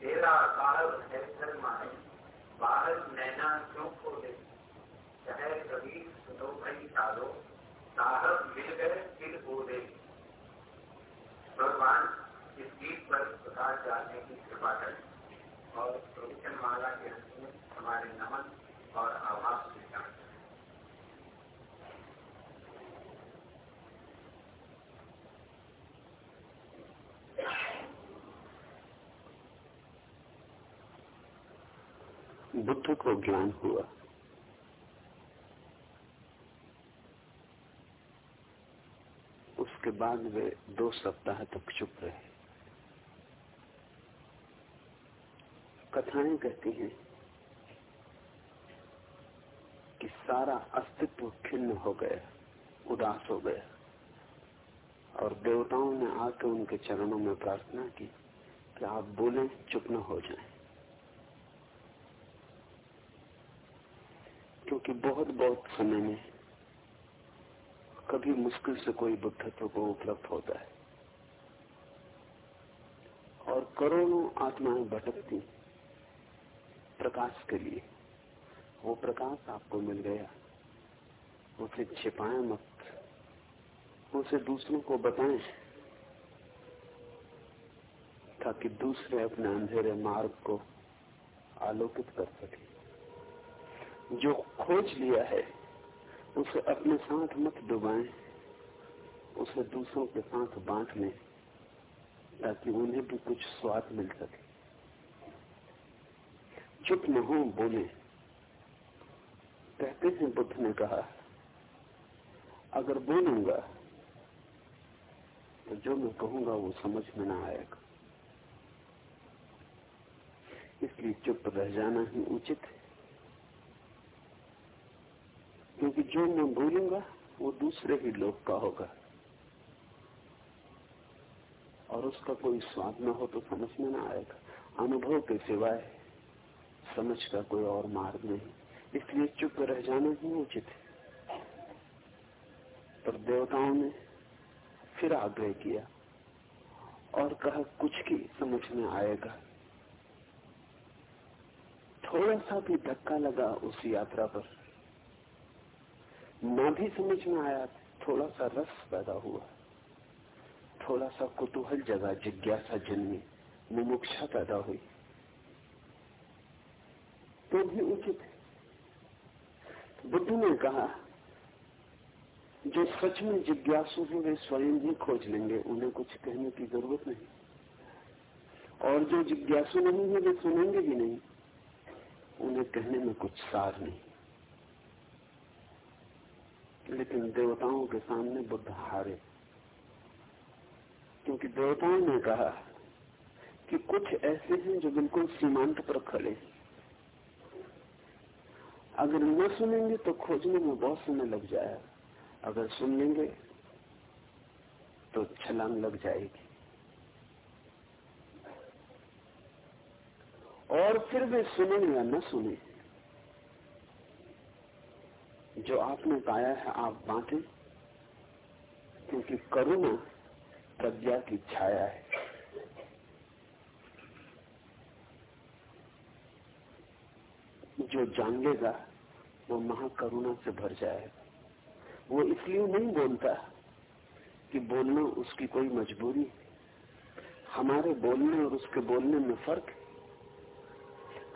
तेरा काल है शर्माए बालक नैना क्यों खोले चाहे कभी सुनो कई सालो साहब मिल गए फिर बोले भगवान, इस गीत पर प्रकाश डालने की कृपा करें। और प्रवचन माला के हमारे नमन और आभास बुद्ध को ज्ञान हुआ। उसके बाद वे दो सप्ताह तक चुप रहे। कथाएँ कहती हैं कि सारा अस्तित्व खिन्न हो गया, उदास हो गया। और देवताओं ने आकर उनके चरणों में प्रार्थना की कि आप बोले, चुप न हो जाएँ। क्योंकि बहुत बहुत समय में कभी मुश्किल से कोई बुद्धत्व को उपलब्ध होता है। और करोड़ों आत्माएँ भटकती प्रकाश के लिए। वो प्रकाश आपको मिल गया। उसे छिपाए मत। उसे दूसरों को बताएँ, ताकि दूसरे अपने अंधेरे मार्ग को आलोकित कर सके। जो खोज लिया है, उसे अपने साथ मत डुबाएँ। उसे दूसरों के साथ बांट लें ताकि उन्हें भी कुछ स्वाद मिल सके। चुप न हो, बोले, कहते हैं बुद्ध ने कहा, अगर बोलूँगा तो जो मैं कहूँगा वो समझ में ना आएगा। इसलिए चुप रह जाना ही उचित है। क्योंकि जो मैं भूलूँगा वो दूसरे ही लोग का होगा। और उसका कोई स्वाद ना हो तो समझ में ना आएगा। अनुभव के सिवाय समझ का कोई और मार्ग नहीं। इसलिए चुप रह जाना ही उचित है। पर देवताओं ने फिर आग्रह किया और कहा, कुछ की समझ में आएगा। थोड़ा सा भी धक्का लगा उस यात्रा पर। ना भी समझ में आया थोड़ा सा रस पैदा हुआ। थोड़ा सा कुतूहल जगा, जिज्ञासा जन्मी, मुमुक्षा पैदा हुई। तो भी उचित है। बुद्ध ने कहा, जो सच में जिज्ञासु है, वे स्वयं ही खोज लेंगे, उन्हें कुछ कहने की ज़रूरत नहीं। और जो जिज्ञासु नहीं है, वे सुनेंगे भी नहीं। उन्हें कहने में कुछ सार नहीं। लेकिन देवताओं के सामने बुद्ध हारे। क्योंकि देवताओं ने कहा कि कुछ ऐसे हैं जो बिल्कुल सीमांत पर खड़े अगर न सुनेंगे तो खोजने में बहुत समय लग जाएगा। अगर सुन लेंगे तो छलांग लग जाएगी। और फिर वे सुने या न सुने जो आपने पाया है, आप बांटे, क्योंकि करुणा प्रज्ञा की छाया है। जो जान लेगा वो महाकरुणा से भर जाएगा। वो इसलिए नहीं बोलता कि बोलना उसकी कोई मजबूरी हमारे बोलने और उसके बोलने में फ़र्क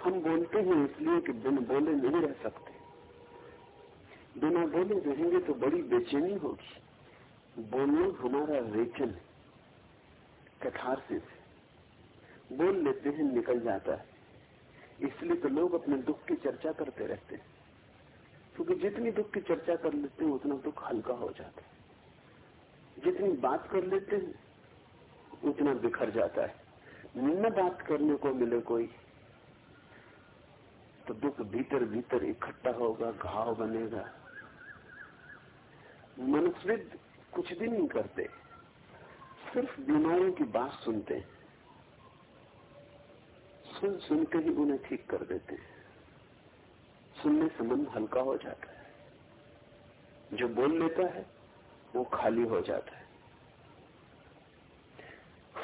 हम बोलते हैं इसलिए कि बिन बोले नहीं रह सकते। बिना बोले, रहेंगे तो बड़ी बेचैनी होगी। बोलना हमारा रेचन कथारसिस बोल लेते हैं, निकल जाता है। इसलिए तो लोग अपने दुख की चर्चा करते रहते हैं। क्योंकि जितनी दुख की चर्चा कर लेते हैं, उतना दुख हल्का हो जाता है। जितनी बात कर लेते हैं, उतना बिखर जाता है। न बात करने को मिले कोई तो दुख भीतर भीतर इकट्ठा होगा, घाव बनेगा। मनस्विद कुछ भी नहीं करते सिर्फ़ बीमारियों की बात सुनते हैं। सुन सुन के ही उन्हें ठीक कर देते हैं। सुनने से मन हल्का हो जाता है। जो बोल लेता है, वो खाली हो जाता है।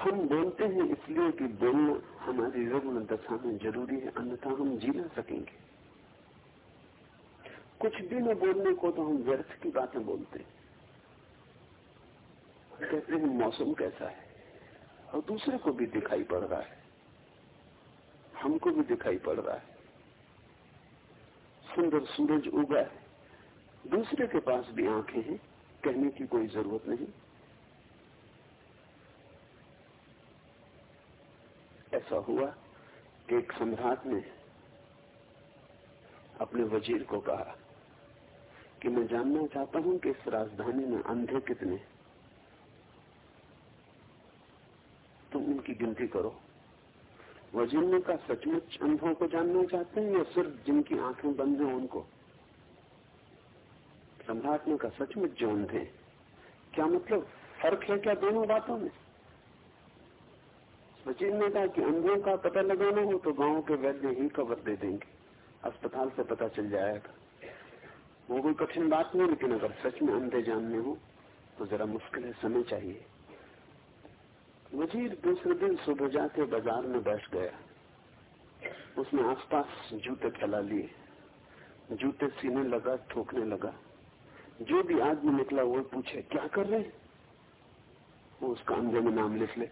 हम बोलते हैं इसलिए कि बोलना हमारी रुग्ण दशा में ज़रूरी है, अन्यथा हम जी ना सकेंगे। कुछ भी न बोलने को तो हम व्यर्थ की बातें बोलते हैं। कहते हैं मौसम कैसा है? और दूसरे को भी दिखाई पड़ रहा है। हमको भी दिखाई पड़ रहा है। सुंदर सूरज उगा है। दूसरे के पास भी आँखें हैं, कहने की कोई ज़रूरत नहीं। ऐसा हुआ कि एक सम्राट ने अपने वज़ीर को कहा कि मैं जानना चाहता हूँ कि इस राजधानी में अंधे कितने तुम उनकी गिनती करो। वज़ीर ने कहा सचमुच अंधों को जानना चाहते हैं या सिर्फ़ जिनकी आँखें बंद हैं उनको? सम्राट ने कहा सचमुच जो अंधे क्या मतलब फ़र्क है क्या दोनों बातों में? सचिन ने कहा कि अंधों का पता लगाना हो तो गाँव के वैद्य ही खबर दे देंगे। अस्पताल से पता चल जाएगा। वो कोई कठिन बात नहीं, लेकिन अगर सच में अंधे जानने हो तो जरा मुश्किल है, समय चाहिए। वज़ीर दूसरे दिन सुबह जाके बाज़ार में बैठ गया। उसने आसपास जूते फैला लिए। जूते सीने लगा, ठोकने लगा। जो भी आदमी निकला, वो पूछे, क्या कर रहे वो उसका अंधे में नाम लिख ले।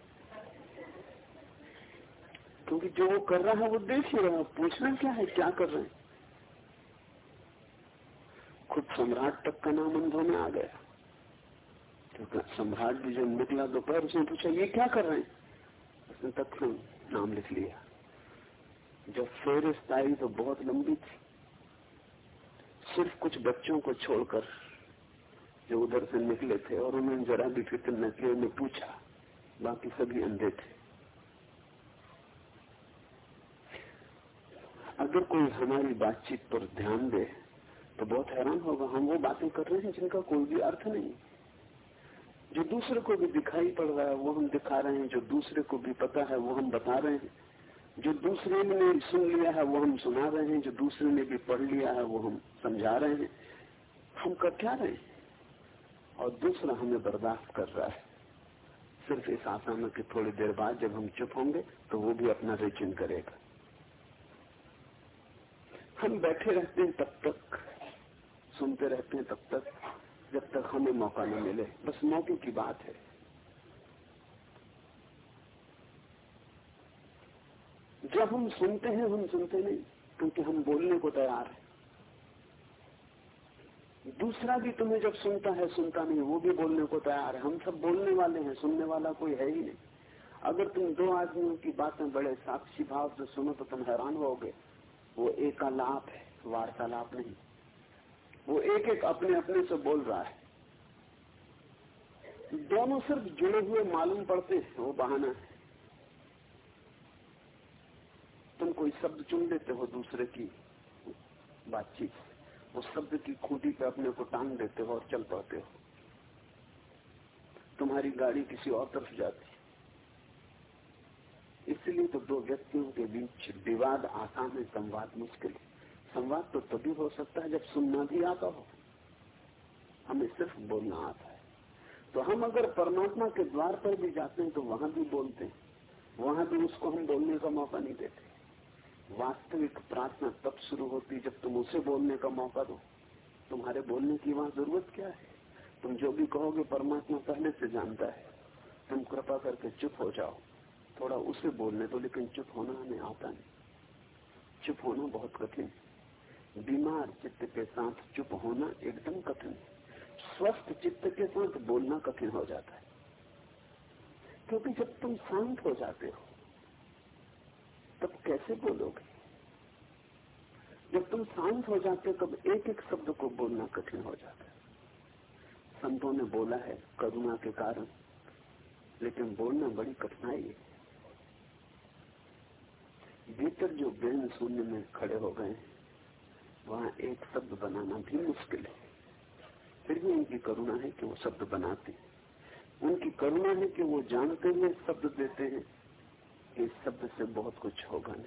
क्योंकि जो वो कर रहा है, वो देख ही रहा पूछना क्या है, क्या कर रहे हैं? खुद सम्राट तक का नाम अंधों में आ गया। क्योंकि सम्राट भी जब निकला दोपहर, उसने पूछा, ये क्या कर रहे हैं? उसने तक नाम लिख लिया। जब फेरिस्त आई तो बहुत लंबी थी। सिर्फ़ कुछ बच्चों को छोड़कर जो उधर से निकले थे और उन्होंने जरा भी फ़िक्र न किया, उन्हें पूछा, बाकी सभी अंधे थे? अगर कोई हमारी बातचीत पर ध्यान दे तो बहुत हैरान होगा हम वो बातें कर रहे हैं जिनका कोई भी अर्थ नहीं। जो दूसरे को भी दिखाई पड़ रहा है, वो हम दिखा रहे हैं। जो दूसरे को भी पता है, वो हम बता रहे हैं। जो दूसरे ने सुन लिया है, वो हम सुना रहे हैं। जो दूसरे ने भी पढ़ लिया है, वो हम समझा रहे हैं। हम कर क्या रहे हैं? और दूसरा हमें बर्दाश्त कर रहा है। सिर्फ़ इस आशा में कि थोड़ी देर बाद जब हम चुप होंगे तो वो भी अपना रिचिन करेगा। हम बैठे रहते हैं तब तक सुनते रहते हैं तब तक, जब तक हमें मौका न मिले। बस मौके की बात है। जब हम सुनते हैं, हम सुनते नहीं, क्योंकि हम बोलने को तैयार है। दूसरा भी तुम्हें जब सुनता है, सुनता नहीं, वो भी बोलने को तैयार है। हम सब बोलने वाले हैं, सुनने वाला कोई है ही नहीं। अगर तुम दो आदमियों की बातें बड़े साक्षी भाव से सुनो तो तुम हैरान होगे। वो एकालाप है, वार्तालाप नहीं। वो एक एक अपने अपने से बोल रहा है। दोनों सिर्फ़ जुड़े हुए मालूम पड़ते हैं, वो बहाना है। तुम कोई शब्द चुन लेते हो दूसरे की बातचीत वो शब्द की खूटी पे अपने को टांग देते हो और चल पड़ते हो। तुम्हारी गाड़ी किसी और तरफ़ जाती इसलिए तो दो व्यक्तियों के बीच विवाद आसान है, संवाद मुश्किल है। संवाद तो तभी हो सकता है जब सुनना भी आता हो। हमें सिर्फ़ बोलना आता है। तो हम अगर परमात्मा के द्वार पर भी जाते हैं तो वहाँ भी बोलते हैं। वहाँ भी उसको हम बोलने का मौका नहीं देते। वास्तविक प्रार्थना तब शुरू होती जब तुम उसे बोलने का मौका दो। तुम्हारे बोलने की वहाँ ज़रूरत क्या है? तुम जो भी कहोगे, परमात्मा पहले से जानता है। तुम कृपा करके चुप हो जाओ। थोड़ा उसे बोलने दो, लेकिन चुप होना हमें आता नहीं। चुप होना बहुत कठिन बीमार चित्त के साथ चुप होना एकदम कठिन। स्वस्थ चित्त के साथ बोलना कठिन हो जाता है। क्योंकि जब तुम शांत हो जाते हो, तब कैसे बोलोगे? जब तुम शांत हो जाते हो, तब एक एक शब्द को बोलना कठिन हो जाता है। संतों ने बोला है करुणा के कारण, लेकिन बोलना बड़ी कठिनाई है। भीतर जो गहन शून्य में खड़े हो गए वहाँ एक शब्द बनाना भी मुश्किल है। फिर भी उनकी करुणा है कि वो शब्द बनाते उनकी करुणा है कि वो जानते हुए शब्द देते हैं। कि इस शब्द से बहुत कुछ होगा नहीं।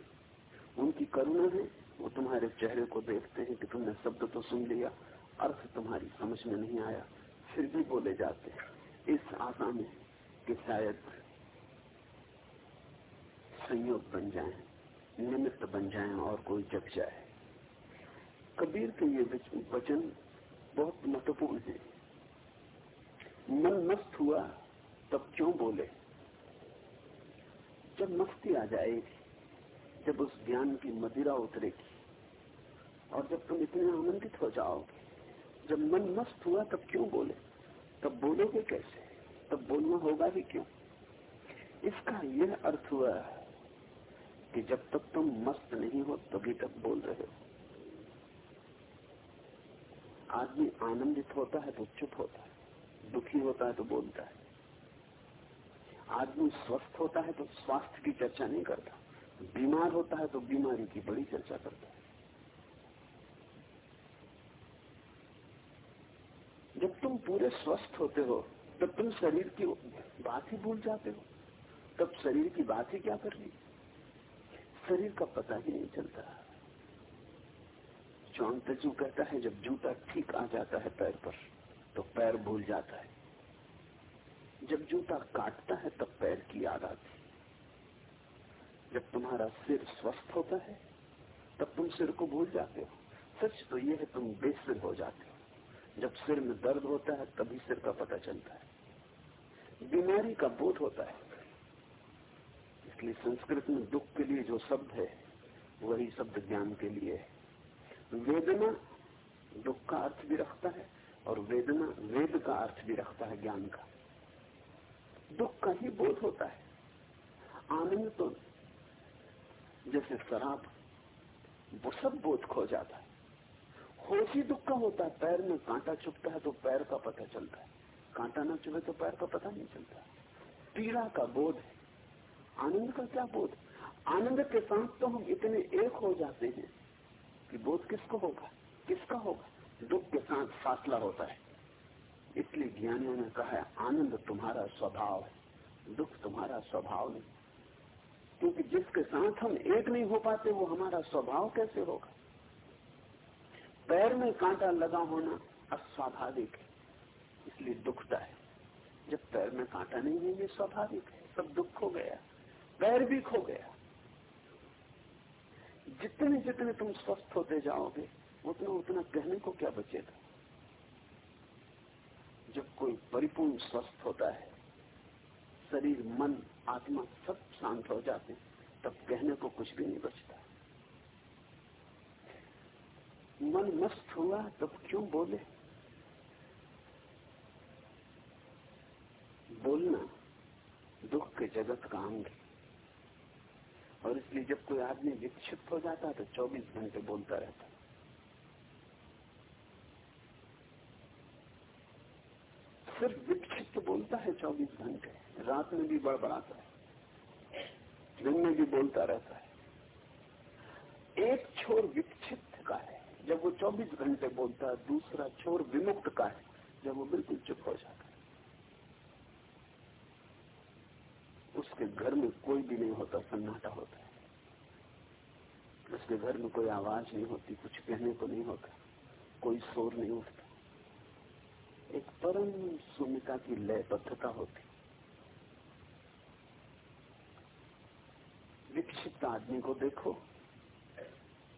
उनकी करुणा है, वो तुम्हारे चेहरे को देखते हैं कि तुमने शब्द तो सुन लिया, अर्थ तुम्हारी समझ में नहीं आया, फिर भी बोले जाते हैं। इस आशा में कि शायद संयोग बन जाए, निमित्त बन जाए और कोई जग जाए। कबीर के ये वचन बहुत महत्वपूर्ण है। मन मस्त हुआ, तब क्यों बोले? जब मस्ती आ जाएगी, जब उस ज्ञान की मदिरा उतरेगी, और जब तुम इतने आनंदित हो जाओगे, जब मन मस्त हुआ, तब क्यों बोले? तब बोलोगे कैसे? तब बोलना होगा भी क्यों? इसका यह अर्थ हुआ कि जब तक तुम मस्त नहीं हो, तभी तक बोल रहे हो। आदमी आनंदित होता है तो चुप होता है। दुखी होता है तो बोलता है। आदमी स्वस्थ होता है तो स्वास्थ्य की चर्चा नहीं करता। बीमार होता है तो बीमारी की बड़ी चर्चा करता है। जब तुम पूरे स्वस्थ होते हो, तब तुम शरीर की बात ही भूल जाते हो। तब शरीर की बात ही क्या कर रही शरीर का पता ही नहीं चलता। चौन तजू कहता है, जब जूता ठीक आ जाता है पैर पर तो पैर भूल जाता है। जब जूता काटता है, तब पैर की याद आती जब तुम्हारा सिर स्वस्थ होता है, तब तुम सिर को भूल जाते हो। सच तो यह है, तुम बेसिर हो जाते हो। जब सिर में दर्द होता है, तभी सिर का पता चलता है। बीमारी का बोध होता है। इसलिए संस्कृत में दुख के लिए जो शब्द है, वही शब्द ज्ञान के लिए है। वेदना दुख का अर्थ भी रखता है और वेदना वेद का अर्थ भी रखता है ज्ञान का। दुख का ही बोध होता है। आनंद तो जैसे शराब, वो सब बोध खो जाता है। होश ही दुख का होता है। पैर में कांटा चुपता है तो पैर का पता चलता है। कांटा ना चुभे तो पैर का पता नहीं चलता। पीड़ा का बोध है। आनंद का क्या बोध? आनंद के साथ तो हम इतने एक हो जाते हैं। कि बोध किसको होगा? किसका होगा? दुख के साथ फासला होता है। इसलिए ज्ञानियों ने कहा है, आनंद तुम्हारा स्वभाव है, दुख तुम्हारा स्वभाव नहीं। क्योंकि जिसके साथ हम एक नहीं हो पाते, वो हमारा स्वभाव कैसे होगा? पैर में कांटा लगा होना अस्वाभाविक है, इसलिए दुखता है। जब पैर में कांटा नहीं है, ये स्वाभाविक है, सब दुख हो गया, पैर भी खो गया। जितने जितने तुम स्वस्थ होते जाओगे, उतना उतना कहने को क्या बचेगा? जब कोई परिपूर्ण स्वस्थ होता है, शरीर, मन, आत्मा सब शांत हो जाते तब कहने को कुछ भी नहीं बचता। मन मस्त हुआ, तब क्यों बोले? बोलना दुख के जगत का अंग है। और इसलिए जब कोई आदमी विक्षिप्त हो जाता है तो 24 घंटे बोलता रहता सिर्फ़ विक्षिप्त बोलता है 24 घंटे। रात में भी बड़बड़ाता है। दिन में भी बोलता रहता है। एक छोर विक्षिप्त का है, जब वो 24 घंटे बोलता है, दूसरा छोर विमुक्त का है, जब वो बिल्कुल चुप हो जाता है। उसके घर में कोई भी नहीं होता, सन्नाटा होता है। उसके घर में कोई आवाज़ नहीं होती, कुछ कहने को नहीं होता, कोई शोर नहीं उठता। एक परम शून्यता की लयबद्धता होती। विक्षिप्त आदमी को देखो,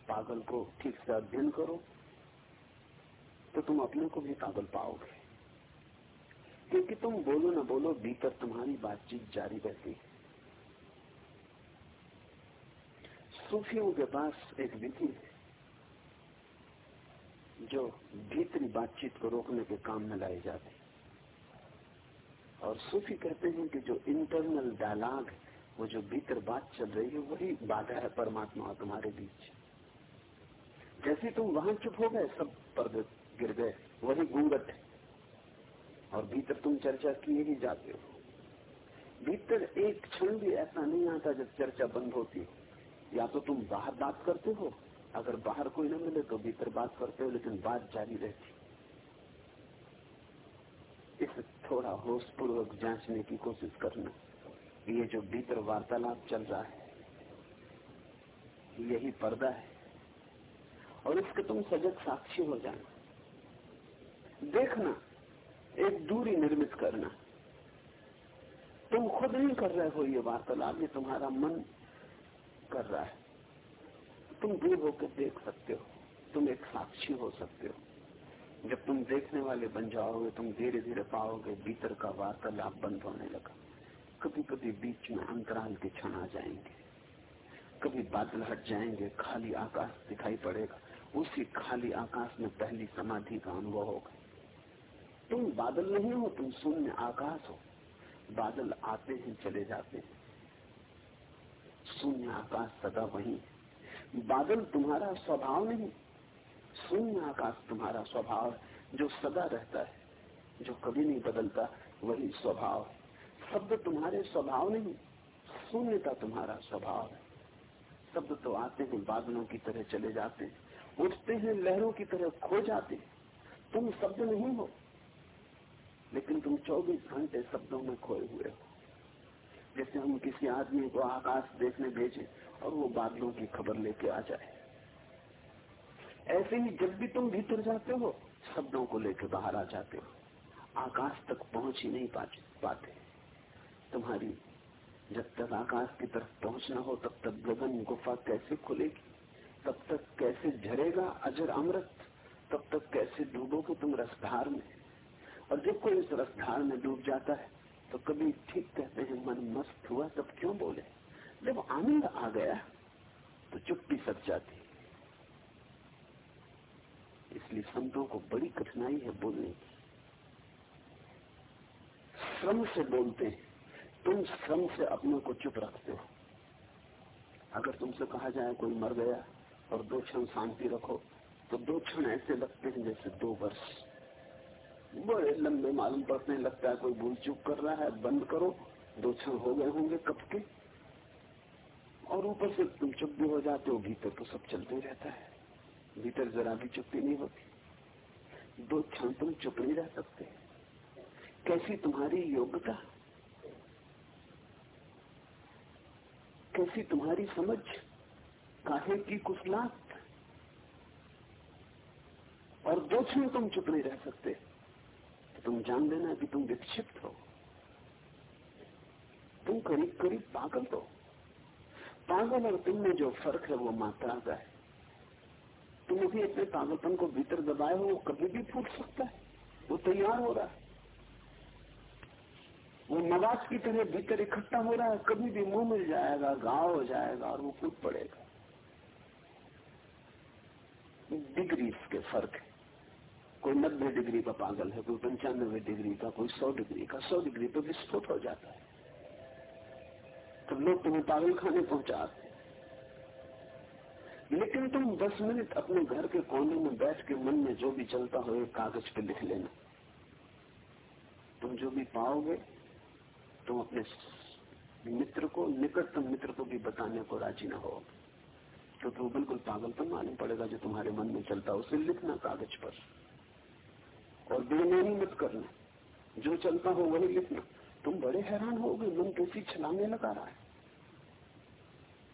पागल को ठीक से अध्ययन करो तो तुम अपने को भी पागल पाओगे। क्योंकि तुम बोलो ना बोलो, भीतर तुम्हारी बातचीत जारी रहती है। सूफियों के पास एक विधि है, जो भीतरी बातचीत को रोकने के काम में लाई जाती और सूफी कहते हैं कि जो इंटरनल डायलॉग वो जो भीतर बात चल रही है, वही बाधा है परमात्मा और तुम्हारे बीच। जैसे तुम वहाँ चुप हो गए, सब पर्दे गिर गए, वही घूंघट है। और भीतर तुम चर्चा किए ही जाते हो। भीतर एक क्षण भी ऐसा नहीं आता जब चर्चा बंद होती हो। या तो तुम बाहर बात करते हो, अगर बाहर कोई न मिले तो भीतर बात करते हो, लेकिन बात जारी रहती। इसे थोड़ा होश पूर्वक जांचने की कोशिश करना, ये जो भीतर वार्तालाप चल रहा है, यही पर्दा है। और इसके तुम सजग साक्षी हो जाना। देखना एक दूरी निर्मित करना। तुम खुद नहीं कर रहे हो ये वार्तालाप ये तुम्हारा मन कर रहा है। तुम दूर होकर देख सकते हो, तुम एक साक्षी हो सकते हो। जब तुम देखने वाले बन जाओगे, तुम धीरे धीरे पाओगे, भीतर का वार्तालाप बंद होने लगा। कभी कभी बीच में अंतराल के क्षण आ जाएँगे। कभी बादल हट जाएँगे, खाली आकाश दिखाई पड़ेगा। उसी खाली आकाश में पहली समाधि का अनुभव होगा। तुम बादल नहीं हो, तुम शून्य आकाश हो। बादल आते हैं चले जाते हैं। शून्य आकाश सदा वही है। बादल तुम्हारा स्वभाव नहीं, शून्य आकाश तुम्हारा स्वभाव जो सदा रहता है, जो कभी नहीं बदलता, वही स्वभाव है। शब्द तुम्हारे स्वभाव नहीं, शून्यता तुम्हारा स्वभाव है। शब्द तो आते हैं बादलों की तरह चले जाते हैं, उठते हैं लहरों की तरह खो जाते तुम शब्द नहीं हो लेकिन तुम 24 घंटे शब्दों में खोए हुए हो। जैसे हम किसी आदमी को आकाश देखने भेजे और वो बादलों की खबर लेके आ जाए। ऐसे ही जब भी तुम भीतर जाते हो शब्दों को लेकर बाहर आ जाते हो। आकाश तक पहुँच ही नहीं पाते। तुम्हारी जब तक आकाश की तरफ़ पहुँचना हो, तब तक गगन गुफा कैसे खुलेगी? तब तक कैसे झरेगा अजर अमृत? तब तक कैसे डूबोगे तुम रसधार में? और जब कोई इस रसधार में डूब जाता है तो कभी ठीक कहते हैं, मन मस्त हुआ, तब क्यों बोले? जब आनंद आ गया तो चुप्पी सक जाती। इसलिए संतों को बड़ी कठिनाई है बोलने की। श्रम से बोलते हैं, तुम श्रम से अपने को चुप रखते हो। अगर तुमसे कहा जाए कोई मर गया और दो क्षण शांति रखो तो दो क्षण ऐसे लगते हैं जैसे दो वर्ष। बड़े लंबे मालूम पड़ते हैं, लगता है कोई भूल चूक कर रहा है, बंद करो। दो क्षण हो गए होंगे कब के। और ऊपर से तुम चुप भी हो जाते हो, भीतर तो सब चलते रहता है। भीतर जरा भी चुप्पी नहीं होती। दो क्षण तुम चुप नहीं रह सकते। कैसी तुम्हारी योग्यता? कैसी तुम्हारी समझ? काहे की कुशलात? और दो क्षण तुम चुप नहीं रह सकते। तुम जान लेना कि तुम विक्षिप्त हो। तुम करीब करीब पागल हो। पागल और तुम में जो फ़र्क है वो मात्रा का है। तुम अभी अपने पागलपन को भीतर दबाए हो, वो कभी भी फूट सकता है। वो तैयार हो रहा है। वो नवाज़ की तरह भीतर इकट्ठा हो रहा है, कभी भी मुँह मिल जाएगा गाँव हो जाएगा और वो फूट पड़ेगा। डिग्री के फ़र्क है। कोई नब्बे डिग्री का पागल है, कोई पंचानबे डिग्री का, कोई सौ डिग्री का, सौ डिग्री पे विस्फोट हो जाता है। तो लोग तुम्हें पागल खाने पहुंचाते लेकिन तुम दस मिनट अपने घर के कोने में बैठ के मन में जो भी चलता हो कागज़ पे लिख लेना। तुम जो भी पाओगे, तुम अपने मित्र को, निकटतम मित्र को भी बताने को राज़ी ना हो। तो तुम बिल्कुल पागल पागलपन मालूम पड़ेगा जो तुम्हारे मन में चलता हो, उसे लिखना कागज़ पर। और बेमानी मत करना। जो चलता हो वही लिखना। तुम बड़े हैरान हो गए, मन कैसी छलांगे लगा रहा है।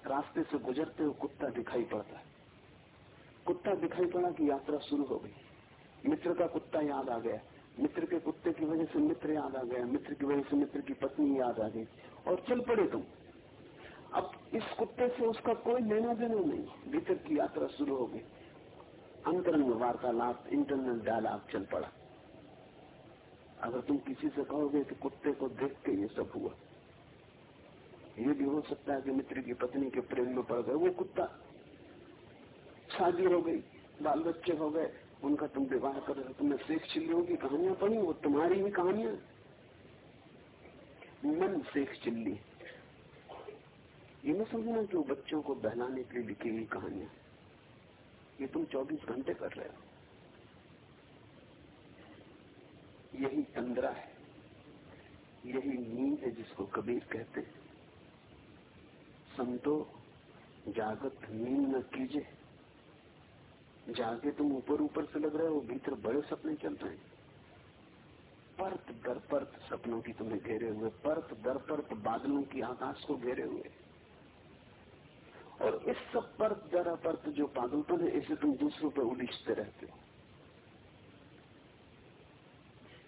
रास्ते से गुजरते हो कुत्ता दिखाई पड़ता है। कुत्ता दिखाई पड़ा कि यात्रा शुरू हो गई। मित्र का कुत्ता याद आ गया। मित्र के कुत्ते की वजह से मित्र याद आ गया। मित्र की वजह से मित्र की पत्नी याद आ गई। और चल पड़े तुम। अब इस कुत्ते से उसका कोई लेना देना नहीं। भीतर की यात्रा शुरू हो गई। अंतरंग वार्तालाप, इंटरनल डायलॉग चल पड़ा। अगर तुम किसी से कहोगे कि कुत्ते को देख के ये सब हुआ, ये भी हो सकता है कि मित्र की पत्नी के प्रेम में पड़ गए, वो कुत्ता शादी हो गई, बाल बच्चे हो गए, उनका तुम विवाह कर रहे हो तुमने शेख चिल्लियों की कहानियाँ पढ़ी, वो तुम्हारी ही कहानियाँ। मन शेख चिल्ली। ये मैं समझना कि वो बच्चों को बहलाने के लिए लिखी हुई कहानियाँ। ये तुम 24 घंटे कर रहे हो। यही तंद्रा है। यही नींद है जिसको कबीर कहते संतो, जागत नींद न कीजिए। जागे तुम ऊपर ऊपर से लग रहे हो, भीतर बड़े सपने चल रहे हैं। परत दर परत सपनों की तुम्हें घेरे हुए, परत दर परत बादलों की आकाश को घेरे हुए। और इस सब परत दर परत जो पागलपन है, इसे तुम दूसरों पर उलिझते रहते हो।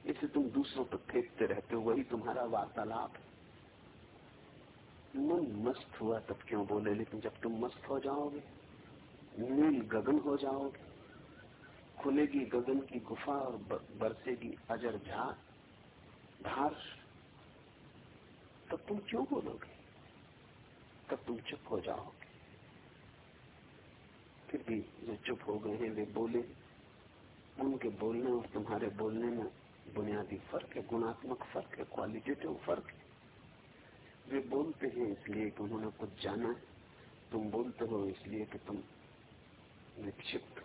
इसे तुम दूसरों पर फेंकते रहते हो, वही तुम्हारा वार्तालाप। मन मस्त हुआ तब क्यों बोले, लेकिन जब तुम मस्त हो जाओगे, नील गगन हो जाओगे, खुलेगी गगन की गुफा और बरसेगी अजर झार धार, तब तुम क्यों बोलोगे? तब तुम चुप हो जाओगे। फिर भी जो चुप हो गए हैं, वे बोले, उनके बोलने और तुम्हारे बोलने में बुनियादी फ़र्क है, गुणात्मक फ़र्क है क्वालिटेटिव फ़र्क है। वे बोलते हैं इसलिए कि उन्होंने कुछ जाना है। तुम बोलते हो इसलिए कि तुम विक्षिप्त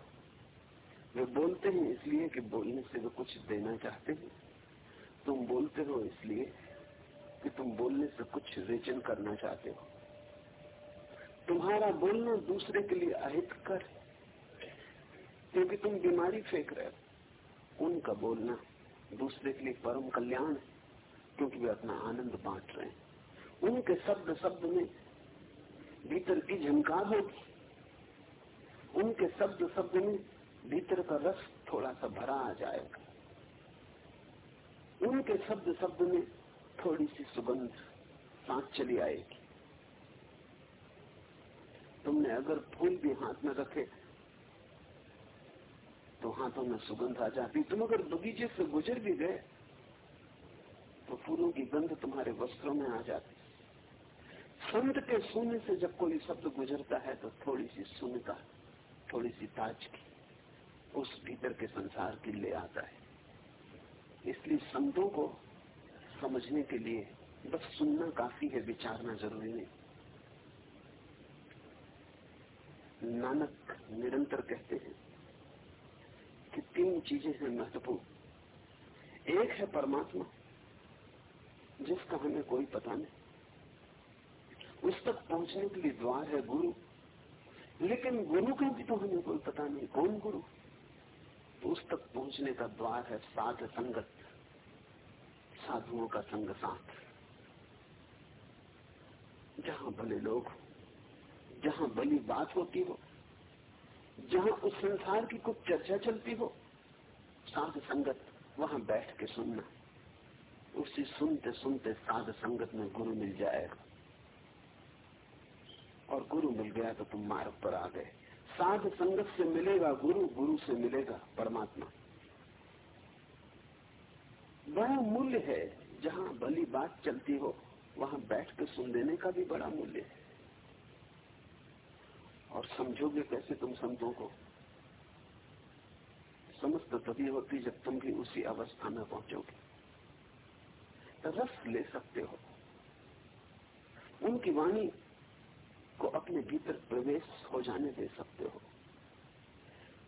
वे बोलते हैं इसलिए कि बोलने से वे कुछ देना चाहते हैं। तुम बोलते हो इसलिए कि तुम बोलने से कुछ रेचन करना चाहते हो। तुम्हारा बोलना दूसरे के लिए अहित कर क्योंकि तुम बीमारी फेंक रहे हो। उनका बोलना दूसरे के लिए परम कल्याण है, क्योंकि वे अपना आनंद बांट रहे हैं। उनके शब्द शब्द में भीतर की झंकार होगी। उनके शब्द शब्द में भीतर का रस थोड़ा सा भरा आ जाएगा। उनके शब्द शब्द में थोड़ी सी सुगंध सांस चली आएगी। तुमने अगर फूल भी हाथ में रखे तो हाथों में सुगंध आ जाती। तुम अगर बगीचे से गुजर भी गए तो फूलों की गंध तुम्हारे वस्त्रों में आ जाती। संत के सोने से जब कोई शब्द गुजरता है तो थोड़ी सी सुनता थोड़ी सी ताजगी उस भीतर के संसार की ले आता है। इसलिए संतों को समझने के लिए बस सुनना काफ़ी है, विचारना ज़रूरी नहीं। नानक निरंतर कहते हैं कि तीन चीज़ें हैं महत्वपूर्ण। एक है परमात्मा जिसका हमें कोई पता नहीं। उस तक पहुँचने के लिए द्वार है गुरु। लेकिन गुरु का भी तो हमें कोई पता नहीं, कौन गुरु? तो उस तक पहुँचने का द्वार है साध संगत। साधुओं का संग साथ। जहाँ भले लोग जहाँ भली बात होती हो जहाँ उस संसार की कुछ चर्चा चलती हो, साध संगत वहाँ बैठ के सुनना। उसी सुनते सुनते साध संगत में गुरु मिल जाएगा। और गुरु मिल गया तो तुम मार्ग पर आ गए। साध संगत से मिलेगा गुरु गुरु से मिलेगा परमात्मा। बड़ा मूल्य है, जहाँ भली बात चलती हो, वहाँ बैठ के सुन लेने का भी बड़ा मूल्य है। और समझोगे कैसे तुम संतों को? समस्त तभी होती जब तुम भी उसी अवस्था में पहुंचोगे, रस ले सकते हो। उनकी वाणी को अपने भीतर प्रवेश हो जाने दे सकते हो।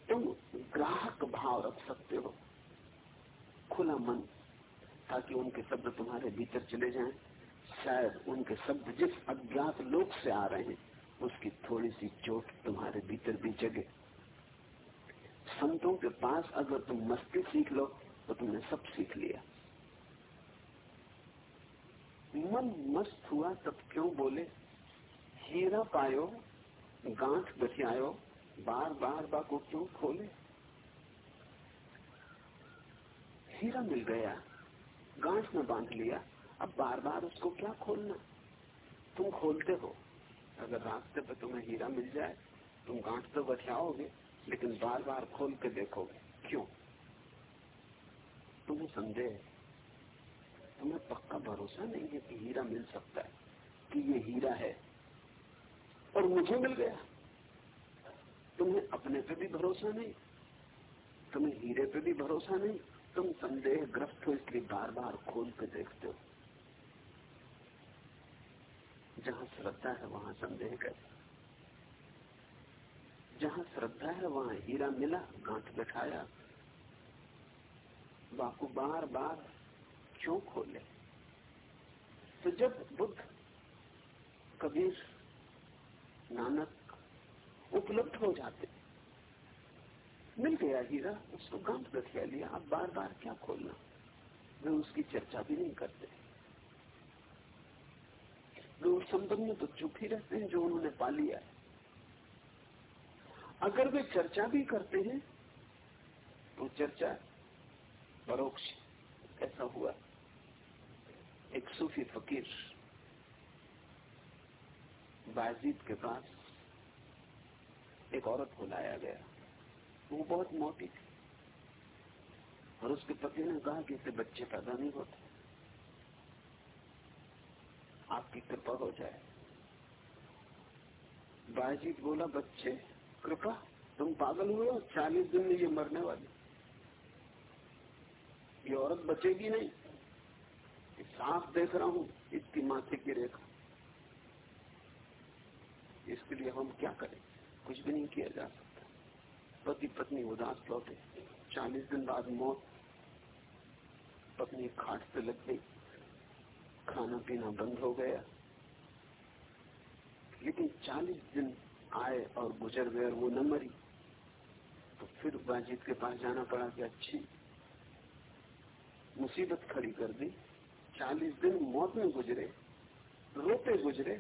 तुम ग्राहक भाव रख सकते हो। खुला मन, ताकि उनके शब्द तुम्हारे भीतर चले जाएँ। शायद उनके शब्द जिस अज्ञात लोक से आ रहे हैं उसकी थोड़ी सी चोट तुम्हारे भीतर भी जगे। संतों के पास अगर तुम मस्ती सीख लो तो तुमने सब सीख लिया। मन मस्त हुआ, तब क्यों बोले? हीरा पायो, गांठ गठियायो बार बार बा को क्यों खोले? हीरा मिल गया, गांठ में बाँध लिया, अब बार बार उसको क्या खोलना? तुम खोलते हो। अगर रास्ते पर तुम्हें हीरा मिल जाए, तुम गांठ तो बचाओगे लेकिन बार बार खोल के देखोगे। क्यों? तुम्हें संदेह तुम्हें पक्का भरोसा नहीं है कि हीरा मिल सकता है, कि ये हीरा है। और मुझे मिल गया। तुम्हें अपने पे भी भरोसा नहीं। तुम्हें हीरे पे भी भरोसा नहीं। तुम संदेह ग्रस्त हो, इसलिए बार बार खोल के देखते हो। जहाँ श्रद्धा है, वहाँ संदेह कैसे जहाँ श्रद्धा है, वहाँ हीरा मिला, गांठ बैठाया। बापू बार बार क्यों खोले? तो जब बुद्ध, कबीर, नानक उपलब्ध हो जाते, मिल गया हीरा, उसको गांठ गठिया लिया, आप बार बार क्या खोलना? वे उसकी चर्चा भी नहीं करते। उस संबंध में तो चुप ही रहते हैं जो उन्होंने पा लिया है। अगर वे चर्चा भी करते हैं तो चर्चा परोक्ष ऐसा हुआ। एक सूफी फकीर बाजीद के पास एक औरत को लाया गया। वो बहुत मोटी थी। और उसके पति ने कहा कि इसे बच्चे पैदा नहीं होते। आपकी कृपा हो जाए। बाजीत बोला, बच्चे, कृपा, तुम पागल हुए हो? चालीस दिन में ये मरने वाली। ये औरत बचेगी नहीं। साफ़ देख रहा हूँ, इसकी माथे की रेखा। इसके लिए हम क्या करें? कुछ भी नहीं किया जा सकता। पति पत्नी उदास लौटे। चालीस दिन बाद मौत पत्नी खाट से लग गई। खाना पीना बंद हो गया। लेकिन चालीस दिन आए और गुजर गए वो न मरी तो फिर बाजीत के पास जाना पड़ा कि अच्छी मुसीबत खड़ी कर दी। चालीस दिन मौत में गुजरे, रोते गुजरे,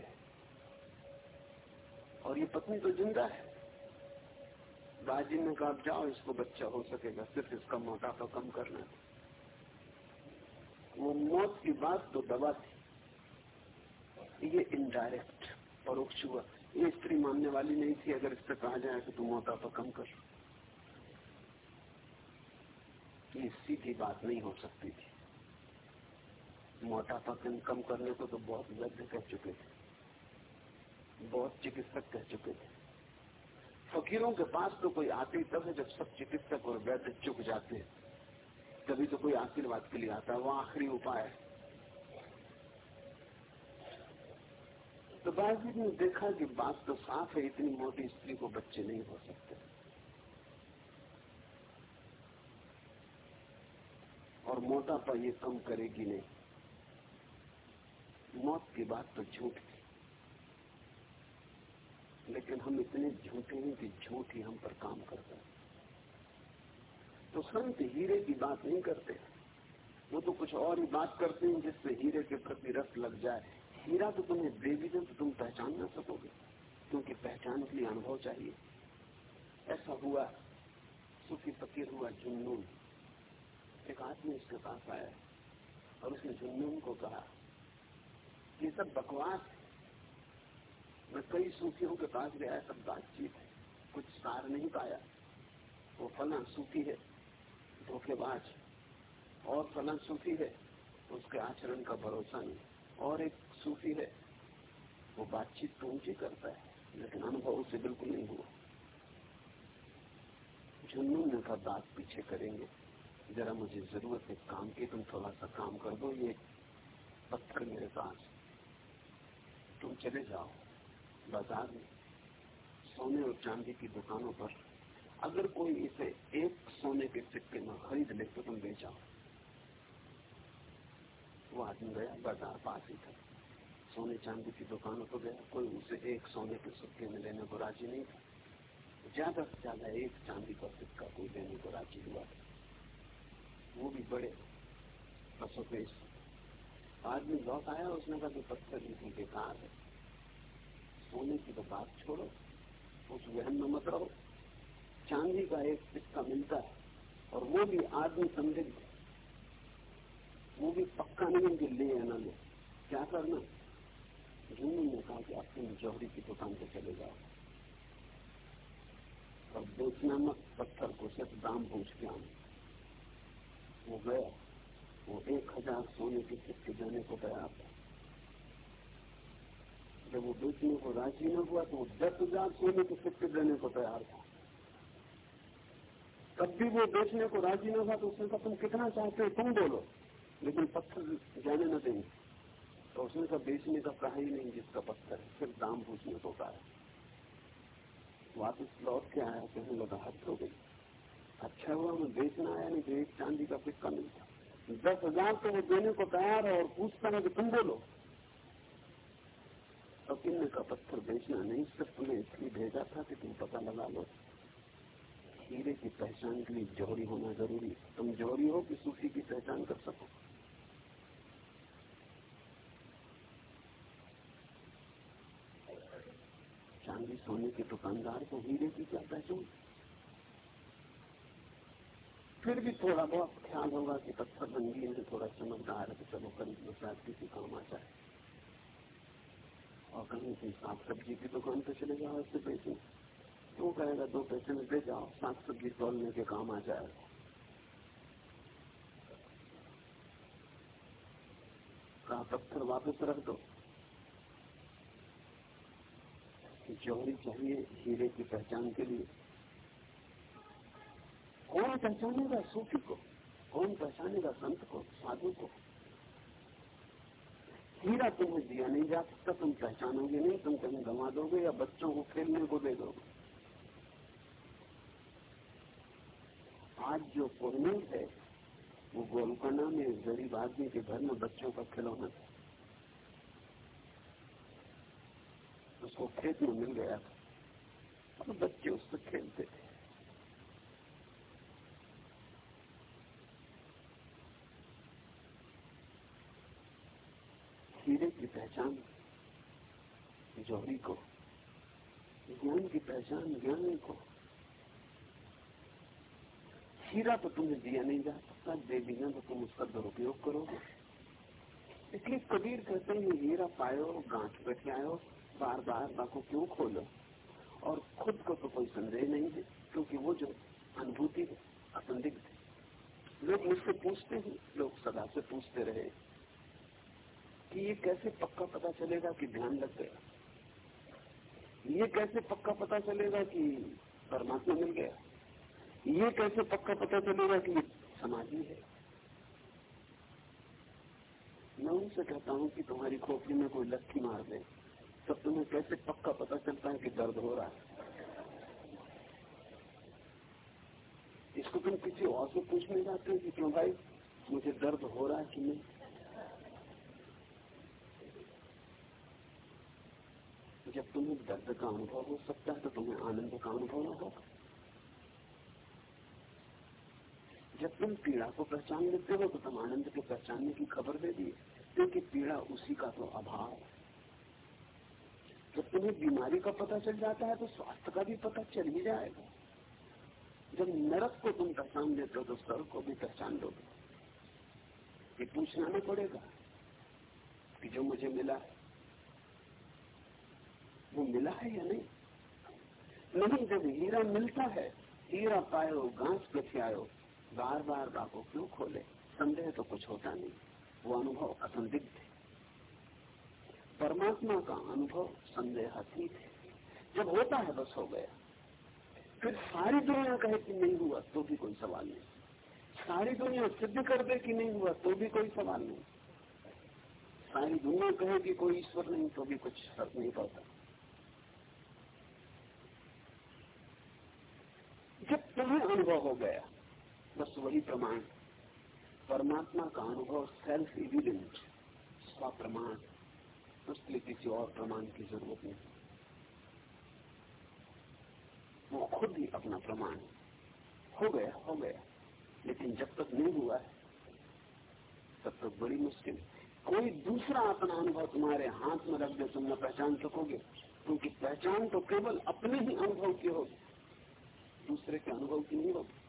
और ये पत्नी तो ज़िंदा है। बाजी ने कहा जाओ, इसको बच्चा हो सकेगा, सिर्फ़ इसका मोटापा कम करना है। वो मौत की बात तो दवा थी। ये इनडायरेक्ट परोक्ष हुआ ये स्त्री मानने वाली नहीं थी, अगर इससे कहा जाए कि तू मोटापा कम कर। ये सीधी बात नहीं हो सकती थी। मोटापा कम करने को तो बहुत वैद्य कह चुके थे। बहुत चिकित्सक कह चुके थे। फकीरों के पास तो कोई आते तब है जब सब चिकित्सक और वैद्य चुक जाते हैं। तभी तो कोई आशीर्वाद के लिए आता है, वो आखिरी उपाय है। तो बाजी ने देखा कि बात तो साफ़ है, इतनी मोटी स्त्री को बच्चे नहीं हो सकते। और मोटापा ये कम करेगी नहीं। मौत की बात तो झूठ थी लेकिन हम इतने झूठे हैं कि झूठ ही हम पर काम करता है। तो संत हीरे की बात नहीं करते। वो तो कुछ और ही बात करते हैं जिससे हीरे के प्रति रस लग जाए। हीरा तो तुम्हें दे भी दे तो तुम पहचान ना सकोगे, क्योंकि पहचान के लिए अनुभव चाहिए। ऐसा हुआ, सुखी फकीर हुआ जुन्नून। एक आदमी उसके पास आया और उसने जुन्नून को कहा, ये सब बकवास मैं कई सूफियों के पास गया, सब बातचीत है। कुछ सार नहीं पाया। वो फला सूफी है। धोखेबाज और फला सूफी है उसके आचरण का भरोसा नहीं। और एक सूफी है, वो बातचीत तो ऊँची करता है, लेकिन अनुभव उसे बिल्कुल नहीं हुआ। जुन्नू ने कहा, बात पीछे करेंगे। जरा मुझे ज़रूरत है काम की, तुम थोड़ा सा काम कर दो, ये पत्थर मेरे पास। तुम चले जाओ बाज़ार में। सोने और चांदी की दुकानों पर अगर कोई इसे एक सोने के सिक्के में खरीद ले तो तुम बेचाओ वो आदमी गया, बाज़ार पास ही था। सोने चांदी की दुकानों पर गया, कोई उसे एक सोने के सिक्के में लेने को राज़ी नहीं था। ज़्यादा से ज़्यादा एक चांदी का सिक्का कोई लेने को राज़ी हुआ था। वो भी बड़े पसोपेश आदमी लौट आया, उसने कहा कि पत्थर इतनी बेकार है। सोने की तो बात छोड़ो, उस वहन में मत रहो। चांदी का एक सिक्का मिलता है, और वो भी आदमी संदिग्ध वो भी पक्का नहीं कि ले या ना ले। क्या करना? जूनू ने कहा कि आप तुम जौहरी की दुकान पे चले जाओ। और बेचना मत, पत्थर को सिर्फ़ दाम पूछ के आना। वो गया। वो एक हज़ार सोने के सिक्के देने को तैयार था। जब वो बेचने को राज़ी न हुआ तो वो दस हज़ार सोने के सिक्के देने को तैयार था। तब भी वो बेचने को राज़ी न हुआ तो उसने कहा, तुम कितना चाहते हो, तुम बोलो। लेकिन पत्थर जाने न देंगे। तो उसने कहा, बेचने का कहा ही नहीं जिसका पत्थर है, सिर्फ़ दाम पूछने को कहा वापिस लौट के आया, कहने लगा, हद हो गई। अच्छा हुआ, मैं बेचना आया नहीं तो एक चांदी का सिक्का मिलता। दस हज़ार तो वो देने को तैयार है और पूछता है कि तुम बोलो। अब इनने का पत्थर बेचना नहीं, सिर्फ़ तुम्हें इसलिए भेजा था कि तुम पता लगा लो। हीरे की पहचान के लिए जौहरी होना ज़रूरी तुम जौहरी हो कि सूफी की पहचान कर सको? चांदी सोने के दुकानदार को हीरे की क्या पहचान? फिर भी थोड़ा बहुत ख्याल होगा कि पत्थर रंगीन है, थोड़ा चमकदार है तो चलो खरीद लो किसी काम आ जाए। और कहीं से साग सब्ज़ी की दुकान पे चले जाओ उससे बेचने तो कहेगा दो पैसे में दे जाओ साग सब्ज़ी तोलने के काम आ जाएगा कहा पत्थर वापस रख दो। जौहरी चाहिए हीरे की पहचान के लिए। कौन पहचानेगा? सूफी को। कौन पहचानेगा? संत को, साधु को। हीरा तुम्हें दिया नहीं जा सकता, तुम पहचानोगे नहीं, तुम कहीं गंवा दोगे या बच्चों को खेलने को दे दोगे। आज जो कोहनूर है, वो गोलकंडा में गरीब आदमी के घर में बच्चों का खिलौना। था उसको खेत में मिल गया था। और बच्चे उससे खेलते थे। हीरे की पहचान जौहरी को, ज्ञान की पहचान, ज्ञानी को। हीरा तो तुम्हें दिया नहीं जा सकता दे दिया तो तुम उसका दुरुपयोग करोगे। इसलिए कबीर कहते हैं हीरा पायो, गांठ बैठे आयो बार बार बाको क्यों खोलो? और खुद को तो कोई संदेह नहीं है, क्योंकि वो जो अनुभूति है, असंदिग्ध है। लोग मुझसे पूछते हैं, लोग सदा से पूछते रहे कि ये कैसे पक्का पता चलेगा कि ध्यान लग गया? ये कैसे पक्का पता चलेगा कि परमात्मा मिल गया? ये कैसे पक्का पता चलेगा कि समाधि है? मैं उनसे कहता हूँ कि तुम्हारी खोपड़ी में कोई लक्की मार दे, तब तुम्हें कैसे पक्का पता चलता है कि दर्द हो रहा है? इसको तुम किसी और से पूछने जाते हो कि क्यों भाई, मुझे दर्द हो रहा है कि नहीं? जब तुम्हें दर्द का अनुभव हो सकता है तो तुम्हें आनंद का अनुभव होगा। जब तुम पीड़ा को पहचान लेते हो तो तुम आनंद के पहचानने की खबर दे दिए क्योंकि पीड़ा उसी का तो अभाव है। जब तुम्हें बीमारी का पता चल जाता है तो स्वास्थ्य का भी पता चल ही जाएगा। जब नरक को तुम पहचान लेते हो तो स्वर्ग को भी पहचान लोगे। ये पूछना नहीं पड़ेगा कि जो मुझे मिला है, वो मिला है या नहीं? नहीं, जब हीरा मिलता है, हीरा पायो घास पे आयो बार बार बाको क्यों खोले? संदेह तो कुछ होता नहीं। वो अनुभव असंदिग्ध है। परमात्मा का अनुभव संदेहातीत है। जब होता है, बस हो गया। फिर सारी दुनिया कहे कि नहीं हुआ तो भी कोई सवाल नहीं। सारी दुनिया सिद्ध कर दे कि नहीं हुआ तो भी कोई सवाल नहीं। सारी दुनिया कहे कि कोई ईश्वर नहीं तो भी कुछ फ़र्क नहीं पड़ता। जब तुम्हें अनुभव हो गया बस वही प्रमाण। परमात्मा का अनुभव सेल्फ इविडेंट स्व प्रमाण। उसके लिए किसी और प्रमाण की ज़रूरत नहीं। वो खुद ही अपना प्रमाण। हो गया हो गया। लेकिन जब तक नहीं हुआ तब तक बड़ी मुश्किल। कोई दूसरा अपना अनुभव तुम्हारे हाथ में रख दे, तुम न पहचान सकोगे। क्योंकि पहचान तो केवल अपने ही अनुभव की होगी। दूसरे के अनुभव की नहीं होगी।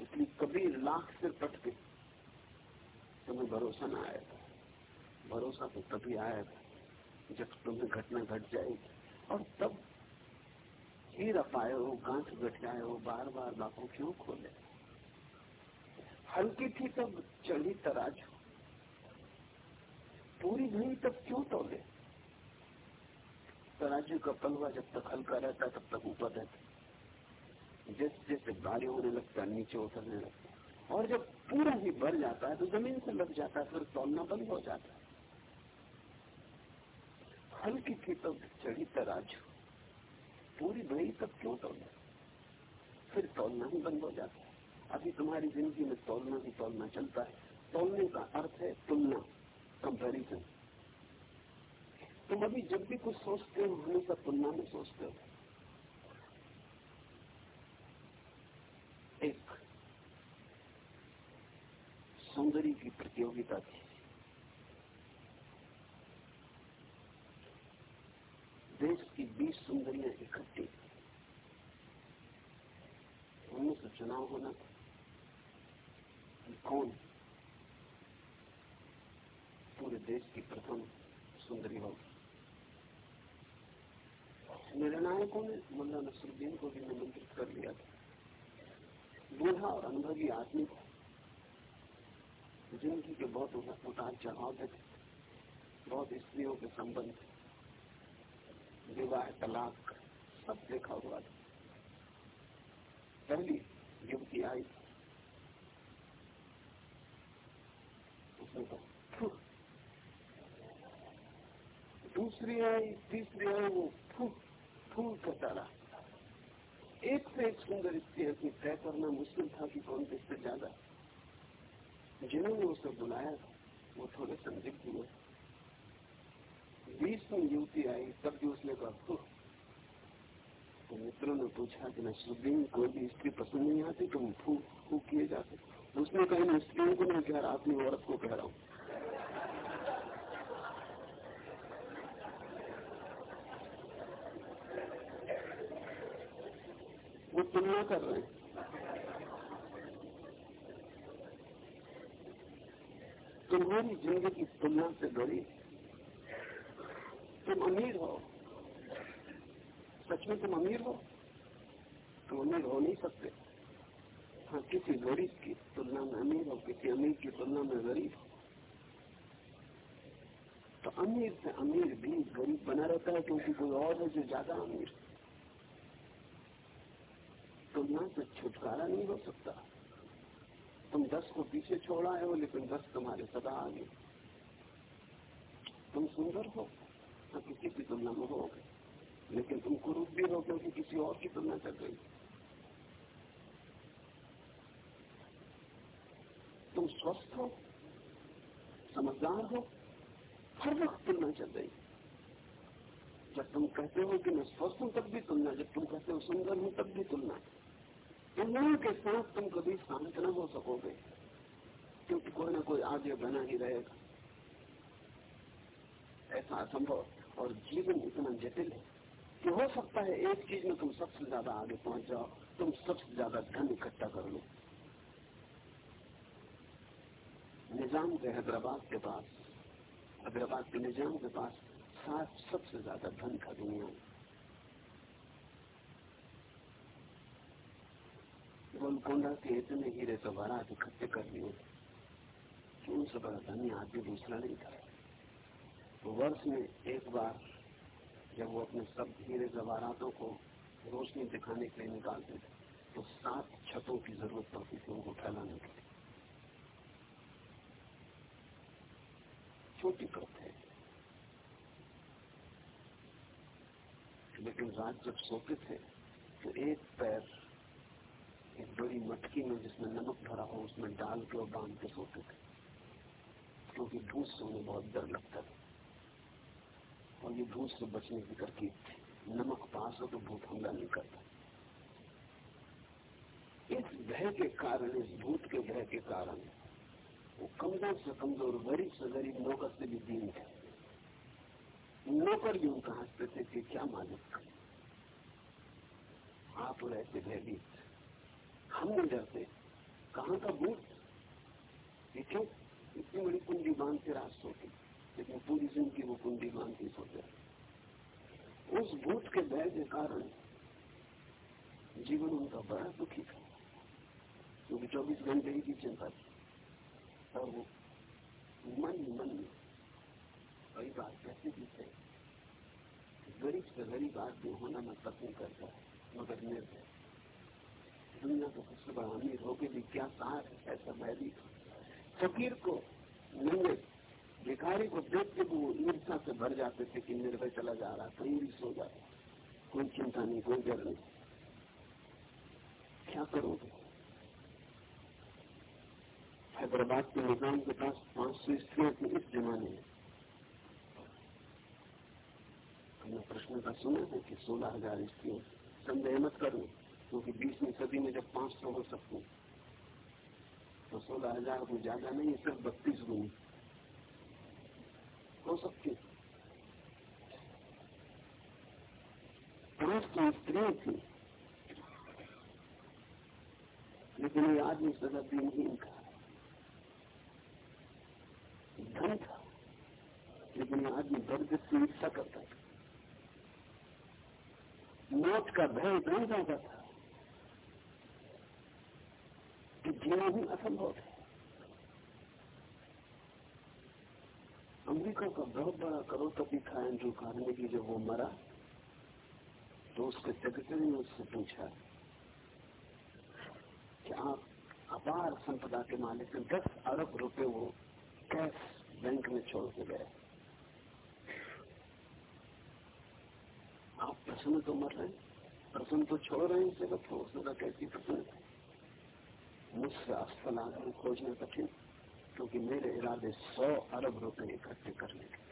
इसलिए कभी लाख से पटके तुम्हें भरोसा न आएगा भरोसा तो तभी आएगा जब तुम्हें घटना घट जाएगी। और तब हीरा पाए हो, गांठ गठियाए हो बार बार बापू क्यों खोले? हल्की थी तब, चढ़ी तराजू। पूरी भई तब क्यों तोले? तराजू का पलवा जब तक हल्का रहता, तब तक ऊपर रहता। जैसे जैसे भारी होने लगता है, नीचे उतरने लगता है। और जब पूरा ही भर जाता है तो ज़मीन से लग जाता है, फिर तोलना बंद हो जाता है। हल्की थी तब चढ़ी तराजू। पूरी भई तब क्यों तोले फिर तोलना ही बंद हो जाता है। अभी तुम्हारी ज़िंदगी में तोलना ही तोलना चलता है। तोलने का अर्थ है तुलना कंपैरिजन तुम अभी जब भी कुछ सोचते हो, हमेशा तुलना में सोचते हो एक सौंदर्य की प्रतियोगिता थी। देश की बीस सुंदरियाँ इकट्ठी। उनमें से चुनाव होना था। कौन पूरे देश की प्रथम सुंदरी होगी? निर्णायकों ने मुला नसरुद्दीन को भी निमंत्रित कर लिया था। बूढ़ा और अनुभवी आदमी को ज़िंदगी के बहुत उतार चढ़ाव थे बहुत स्त्रियों के संबंध, विवाह, तलाक, सब देखा हुआ था। पहली युवती आई। उसने कहा दूसरी आई, तीसरी आई, वो फूक फूल करता रहा एक से एक सुंदर स्त्री की तय करना मुश्किल था कि कौन किससे ज़्यादा जिन्होंने उसे बुलाया वो थोड़े संदिग्ध हुए। बीस में युवती आई, तब भी उसने कहा तो मित्रों ने पूछा कि नसरुद्दीन, कोई भी स्त्री पसंद नहीं आती, तुम फू फू किए जाते उसने कहा मैं स्त्रियों को नहीं कह रहा अपनी औरत को कह रहा हूँ? वो तुलना कर रहे हैं। तुम्हारी ज़िंदगी तुलना से बड़ी तुम अमीर हो। सच में तुम अमीर हो? तुम अमीर हो नहीं सकते। हाँ किसी गरीब की तुलना में अमीर हो, किसी अमीर की तुलना में गरीब हो। तो अमीर से अमीर भी गरीब बना रहता है, क्योंकि कोई और है जो ज़्यादा अमीर। तुलना से छुटकारा नहीं हो सकता। तुम दस को पीछे छोड़ आए हो लेकिन दस तुम्हारे सदा आगे। तुम सुंदर हो तो किसी की तुलना में हो लेकिन तुम कुरूप भी हो, क्योंकि किसी और की तुलना चल गई तुम स्वस्थ हो, समझदार हो, हर वक्त तुलना चल रही जब तुम कहते हो कि मैं स्वस्थ हूँ, तब भी तुलना। जब तुम कहते हो सुंदर हूँ, तब भी तुलना। इन के साथ तुम कभी शांत न हो सकोगे, क्योंकि कोई ना कोई आगे बना ही रहेगा। ऐसा असंभव और जीवन इतना जटिल है कि हो सकता है एक चीज़ में तुम सबसे ज़्यादा आगे पहुँच जाओ, तुम सबसे ज़्यादा धन इकट्ठा कर लो। निज़ाम के हैदराबाद के पास, हैदराबाद के निज़ाम के पास सात सबसे ज़्यादा धन का दुनिया में गोलकोंडा के इतने हीरे तो जवाहरात इकट्ठे कर लिए उनसे बड़ा धनी आदमी दूसरा नहीं था। तो वर्ष में एक बार जब वो अपने सब हीरे जवाहरातों को रोशनी दिखाने के लिए निकालते थे तो सात छतों की ज़रूरत पड़ती थी उनको फैलाने के लिए। छोटी कप है लेकिन रात जब सोते थे तो एक पैर एक बड़ी मटकी में जिसमें नमक भरा हो, उसमें डाल के और बाँध के सोते थे। क्योंकि भूत से उन्हें बहुत डर लगता था। और ये भूत से बचने की तरकीब थी। नमक पास हो तो भूत हमला नहीं करता। इस भय के कारण, इस भूत के भय के कारण, वो कमज़ोर से कमज़ोर, गरीब से गरीब, नौकर से भी दीन थे नौकर भी उनका हँसते थे कि क्या मालिक आप और ऐसे भयभीत हम नहीं डरते कहाँ का भूत ये क्यों? इतनी बड़ी कुंडी बाँध के रात सोती लेकिन पूरी ज़िंदगी वो कुंडी बाँध के सोते उस भूत के भय के कारण जीवन उनका बड़ा दुखी था। क्योंकि चौबीस घंटे ही की चिंता थी। और वो मन मन में कई बार कहते भी थे गरीब से गरीब आदमी होना मैं पसंद करता मगर निर्भय दुनिया को बड़ा अमीर होके भी क्या है, ऐसा भयभीत फकीर को नंगे भिखारी को देख के वो ईर्षा से भर जाते थे कि निर्भय चला जा रहा, कहीं भी सो जाता कोई चिंता नहीं, कोई डर नहीं। क्या करोगे? हैदराबाद के निज़ाम के पास पाँच सौ स्त्रियों थी इस जमाने में। आपने प्रश्न का सुना है कि सोलह हज़ार स्त्रियों, संदेह मत करना क्योंकि बीसवीं सदी में जब पाँच सौ हो सकती तो सोलह हज़ार को ज़्यादा नहीं सिर्फ़ बत्तीस गुनी हो। सकती पुरुष की स्त्री थी। लेकिन ये आदमी सदा दिनहीन था धन था। लेकिन ये आदमी दर्द से ईर्षा करता था। मौत का भय इतना ज़्यादा था कि जीना भी असंभव है। अमेरिका का बहुत बड़ा करोड़पति था एंड्रू कार्नेगी जब वो मरा तो उसके सेक्रेटरी ने उससे पूछा कि आप अपार संपदा के मालिक दस अरब रुपए वो कैश बैंक में छोड़ के गए। आप प्रसन्न तो मर रहे हैं, प्रसन्न तो छोड़ रहे हैं जगत को उसने कैसी प्रसन्न मुझसे आदमी खोजना कठिन क्योंकि मेरे इरादे सौ अरब रुपए इकट्ठे करने के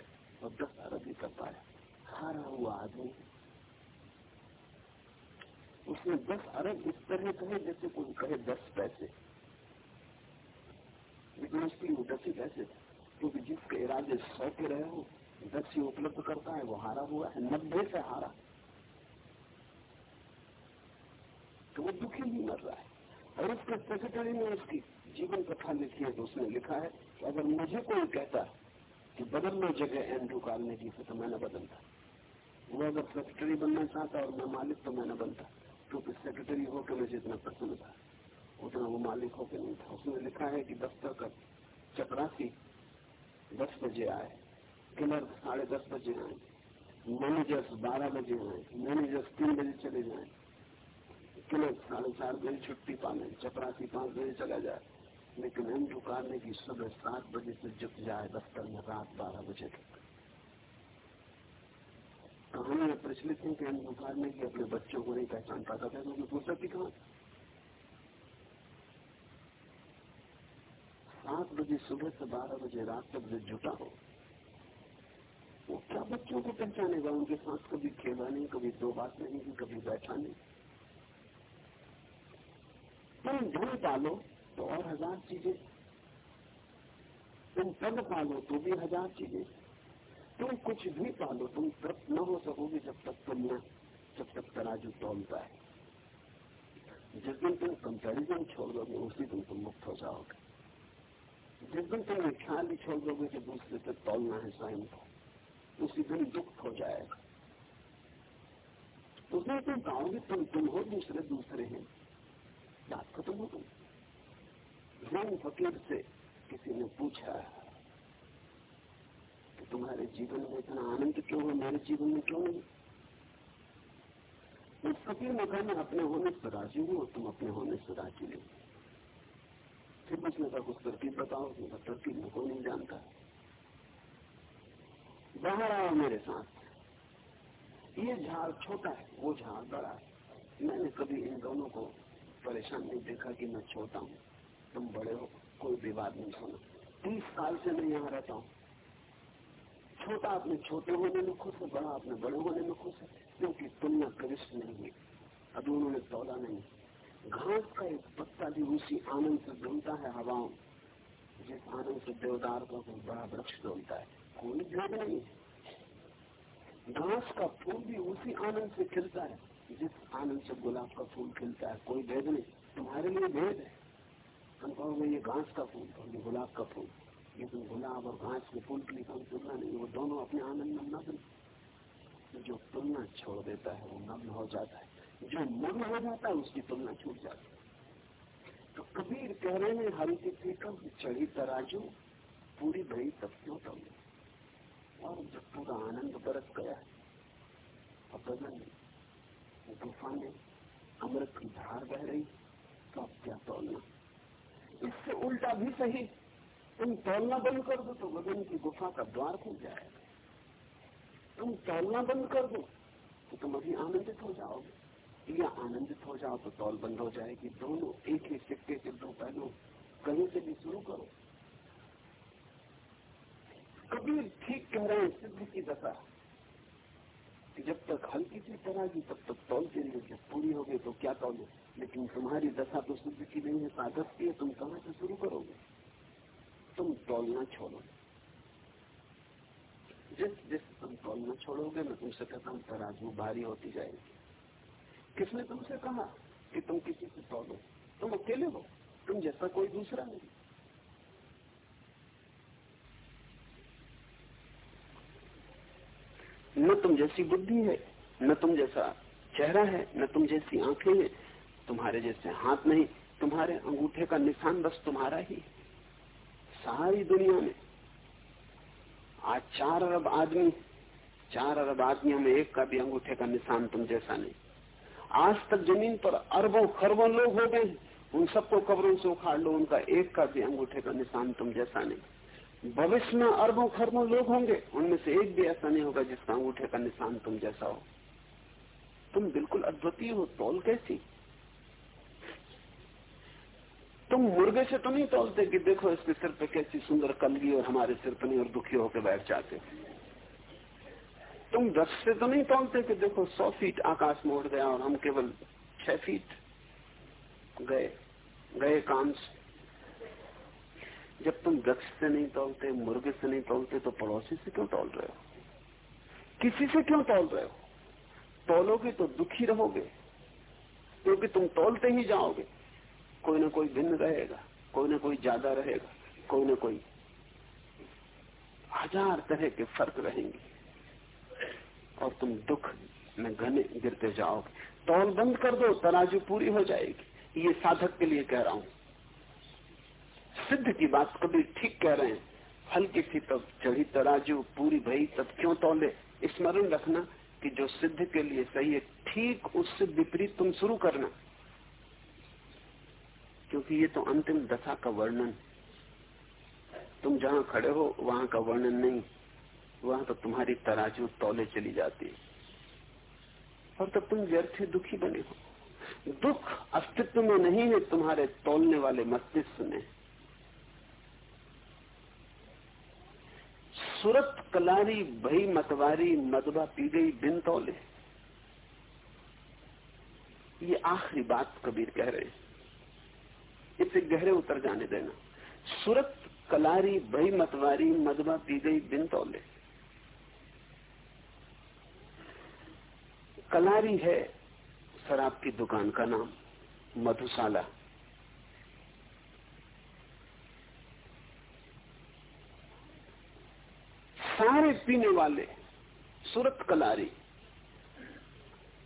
और दस अरब ही कर पाया। हारा हुआ आदमी। उसने दस अरब इस तरह कहे जैसे कोई कहे दस पैसे। लेकिन उसकी वो दस ही पैसे, क्योंकि जिसके इरादे सौ के रहे हो, दस ही उपलब्ध करता है, वो हारा हुआ है, नब्बे से हारा। तो वो दुखी भी मर रहा है। और उसके सेक्रेटरी ने उसकी जीवन कथा लिखी है तो उसने लिखा है कि अगर मुझे कोई कहता कि बदल लो जगह एंड्रू कालने की तो मैं न बदलता। वो अगर सेक्रेटरी बनना चाहता और मैं मालिक तो मैं न बनता। क्योंकि सेक्रेटरी होकर मुझे इतना प्रसन्न था, उतना वो मालिक होकर नहीं था। उसने लिखा है कि दफ्तर का चपरासी दस बजे आए क्लर्क साढ़े दस बजे आए मैनेजर्स बारह बजे आए मैनेजर्स तीन बजे चले जाए। क्लर्क साढ़े चार बजे छुट्टी पाले चपरासी पाँच बजे चला जाए। लेकिन हम दुकान की सुबह सात बजे से जुट जाए, दफ्तर में रात बारह बजे तक। कहानी में प्रचलित है कि हम दुकान की अपने बच्चों को नहीं पहचान पाता था क्योंकि फुर्सत ही कहा? सात बजे सुबह से बारह बजे रात तक जो जुटा हो, वो क्या बच्चों को पहचानेगा? उनके साथ कभी खेला नहीं, कभी दो बात नहीं, कभी बैठा नहीं। तुम धन पालो तो और हज़ार चीज़ें। तुम पद पालो तो भी हज़ार चीज़ें। तुम कुछ भी पालो, तुम तृप्त न हो सकोगे जब तक तुम न जब तक तराजू तोलता है। जिस दिन तुम कंपेरिजन छोड़ दोगे उसी दिन तुम मुक्त हो जाओगे। जिस दिन तुम ख्याल ही छोड़ दोगे कि दूसरे से तोलना है स्वयं को, उसी दिन दुख हो जाएगा। उस दिन तुम कहोगे तुम तुम हो, दूसरे दूसरे हैं। बात खत्म हो। गई जैन फकीर से किसी ने पूछा कि तुम्हारे जीवन में इतना आनंद क्यों है? मेरे जीवन में क्यों नहीं? उस फकीर ने कहा, मैं अपने होने से राज़ी हूँ और तुम अपने होने से राज़ी नहीं फिर उसने कहा, कुछ तरकीब बताओ तरकीब में कोई नहीं जानता? बाहर आओ मेरे साथ। ये झाड़ छोटा है, वो झाड़ बड़ा है। मैंने कभी इन दोनों को परेशान नहीं, देखा कि मैं छोटा हूँ। तुम बड़े हो, कोई विवाद नहीं सुना तीस साल से मैं यहाँ रहता हूँ। छोटा अपने छोटे होने में खुश है, बड़ा अपने बड़े होने में खुश है। क्योंकि तुलना करिष्ठ नहीं है। अभी उन्होंने तोड़ा नहीं। घास का एक पत्ता भी उसी आनंद से डोलता है हवाओं। जिस आनंद से देवदार का कोई बड़ा वृक्ष डोलता है, कोई भेद नहीं। घास का फूल भी उसी आनंद से खिलता है। जिस आनंद से गुलाब का फूल खिलता है, कोई भेद नहीं। तुम्हारे लिए भेद है। हम कहोगे, ये घास का फूल और ये गुलाब का फूल। लेकिन गुलाब और घास के फूल के लिए कोई तुलना नहीं, वो दोनों अपने आनंद में नग्न। जो तुलना छोड़ देता है, वो नग्न हो जाता है। जो मग्न हो जाता है, उसकी तुलना छूट जाती है। तो कबीर कह रहे हैं हरी तिथि कब चढ़ी तराजू, पूरी भई तब क्यों तब और जब पूरा आनंद बरस गया और बदल तूफ़ान में अमृत की धार बह रही तो अब क्या तोलना? इससे उल्टा भी सही। तुम तोलना बंद कर दो तो गगन की गुफा का द्वार खुल जाएगा तुम तोलना बंद कर दो तो तुम अभी आनंदित हो जाओगे। या आनंदित हो जाओ तो तौल बंद हो जाएगी। दोनों एक ही सिक्के के दो पहलू कहीं से भी शुरू करो। कबीर ठीक कह रहे हैं सिद्ध की दशा। जब तक हल्की सी तराजू तब तक तोलते रहिए जब पूरी हो गई तो क्या तोले लेकिन तुम्हारी दशा तो सिद्ध की नहीं है, साधक की है, तुम कहाँ से शुरू करोगे? तुम तोलना छोड़ो जिस जिस तुम तोलना छोड़ोगे मैं तुमसे कहता हूँ, तराजू भारी होती जाएगी। किसने तुमसे कहा कि तुम किसी से तोलो तुम अकेले हो। तुम जैसा कोई दूसरा नहीं। न तुम जैसी बुद्धि है, न तुम जैसा चेहरा है, न तुम जैसी आँखें हैं, तुम्हारे जैसे हाथ नहीं, तुम्हारे अंगूठे का निशान बस तुम्हारा ही सारी दुनिया में आज चार अरब आदमी, चार अरब आदमियों में एक का भी अंगूठे का निशान तुम जैसा नहीं। आज तक ज़मीन पर अरबों, खरबों लोग हो गए उन सबको कब्रों से उखाड़ लो, उनका एक का भी अंगूठे का निशान तुम जैसा नहीं। भविष्य में अरबों खरबों लोग होंगे, उनमें से एक भी ऐसा नहीं होगा जिसका अंगूठे का निशान तुम जैसा हो। तुम बिल्कुल अद्वितीय हो, तोल कैसी? तुम मुर्गे से तो नहीं तोलते कि देखो इसके सिर पे कैसी सुंदर कलगी और हमारे सिर पर नहीं और दुखी होकर बैठ जाते। तुम दस से तो नहीं तोलते कि देखो सौ फीट आकाश में उड़ गया और हम केवल छह फीट गए गए काम से जब तुम वृक्ष से नहीं तोलते, मुर्गे से नहीं तोलते तो पड़ोसी से क्यों तोल रहे हो? किसी से क्यों तोल रहे हो? तोलोगे तो दुखी रहोगे, क्योंकि तुम तोलते ही जाओगे। कोई ना कोई भिन्न रहेगा, कोई ना कोई ज़्यादा रहेगा, कोई ना कोई हज़ार तरह के फ़र्क रहेंगे। और तुम दुख में घने गिरते जाओगे। तौल बंद कर दो, तराजू पूरी हो जाएगी। ये साधक के लिए कह रहा हूँ। सिद्ध की बात कभी ठीक कह रहे हैं। हल्की सी तब चढ़ी तराजू, पूरी भई, तब क्यों तोले? स्मरण रखना कि जो सिद्ध के लिए सही है, ठीक उससे विपरीत तुम शुरू करना। क्योंकि ये तो अंतिम दशा का वर्णन तुम जहाँ खड़े हो, वहाँ का वर्णन नहीं। वहाँ तो तुम्हारी तराजू तोले चली जाती है। और तब तुम व्यर्थ दुखी बने हो। दुख अस्तित्व में नहीं है, तुम्हारे तोलने वाले मस्तिष्क में। सुरत कलारी, भई मतवारी मदबा पी गई बिन तौले। ये आखिरी बात कबीर कह रहे हैं। इसे गहरे उतर जाने देना। सुरत कलारी, भई मतवारी मदबा पी गई बिन तौले। कलारी है शराब की दुकान का नाम, मधुशाला। सारे पीने वाले सूरत कलारी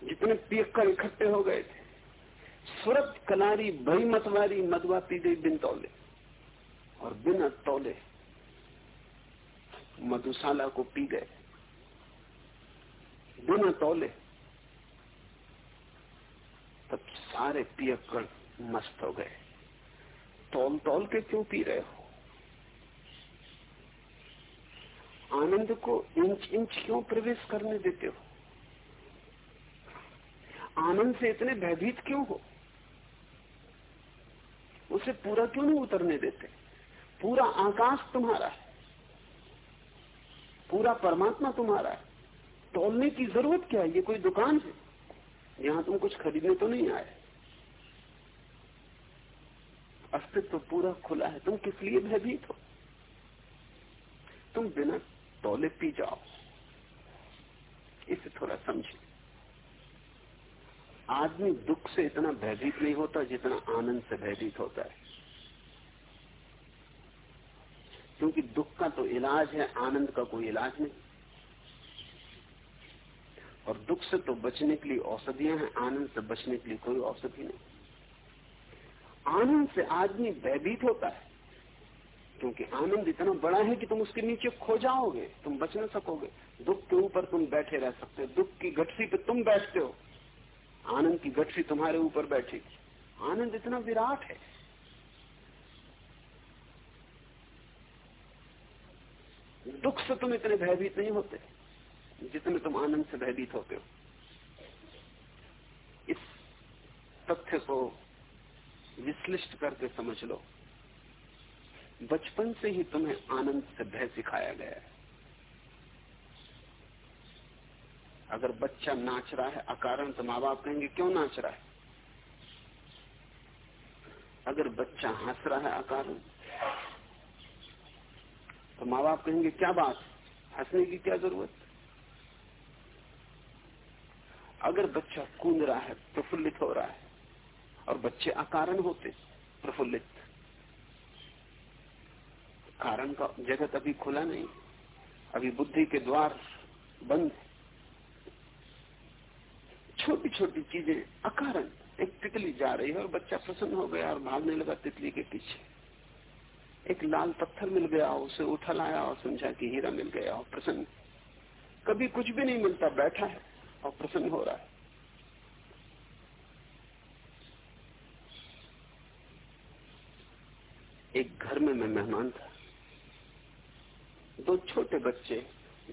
जितने पियक्कर इकट्ठे हो गए थे, सूरत कलारी भई मतवारी मदवा पी गई बिन तौले। और बिना तौले मधुशाला को पी गए। बिना तौले तब सारे पियक्कड़ मस्त हो गए। तौल तौल के क्यों पी रहे हो? आनंद को इंच इंच क्यों प्रवेश करने देते हो? आनंद से इतने भयभीत क्यों हो? उसे पूरा क्यों नहीं उतरने देते? पूरा आकाश तुम्हारा है। पूरा परमात्मा तुम्हारा है। तोलने की ज़रूरत क्या है? ये कोई दुकान है? यहाँ तुम कुछ खरीदने तो नहीं आए। अस्तित्व तो पूरा खुला है। तुम किस लिए भयभीत हो? तुम बिना तोले पी जाओ। इसे थोड़ा समझे आदमी दुख से इतना भयभीत नहीं होता जितना आनंद से भयभीत होता है। क्योंकि दुख का तो इलाज है, आनंद का कोई इलाज नहीं। और दुख से तो बचने के लिए औषधियाँ हैं, आनंद से बचने के लिए कोई औषधि नहीं। आनंद से आदमी भयभीत होता है। क्योंकि आनंद इतना बड़ा है कि तुम उसके नीचे खो जाओगे, तुम बच न सकोगे। दुख के ऊपर तुम बैठे रह सकते हो। दुख की गठरी पे तुम बैठते हो। आनंद की गठरी तुम्हारे ऊपर बैठेगी। आनंद इतना विराट है। दुख से तुम इतने भयभीत नहीं होते, जितने तुम आनंद से भयभीत होते हो। इस तथ्य को विश्लिष्ट करके समझ लो। बचपन से ही तुम्हें आनंद से भय सिखाया गया है। अगर बच्चा नाच रहा है, अकारण तो माँ बाप कहेंगे, क्यों नाच रहा है? अगर बच्चा हंस रहा है, अकारण तो माँ बाप कहेंगे, क्या बात हंसने की क्या ज़रूरत? अगर बच्चा कूद रहा है, प्रफुल्लित हो रहा है, और बच्चे अकारण होते, प्रफुल्लित कारण का जगत अभी खुला नहीं। अभी बुद्धि के द्वार बंद छोटी छोटी चीज़ें अकारण एक तितली जा रही है और बच्चा प्रसन्न हो गया और भागने लगा तितली के पीछे। एक लाल पत्थर मिल गया, उसे उठा लाया और समझा कि हीरा मिल गया और प्रसन्न। कभी कुछ भी नहीं मिलता, बैठा है और प्रसन्न हो रहा है। एक घर में मैं मेहमान था। दो छोटे बच्चे,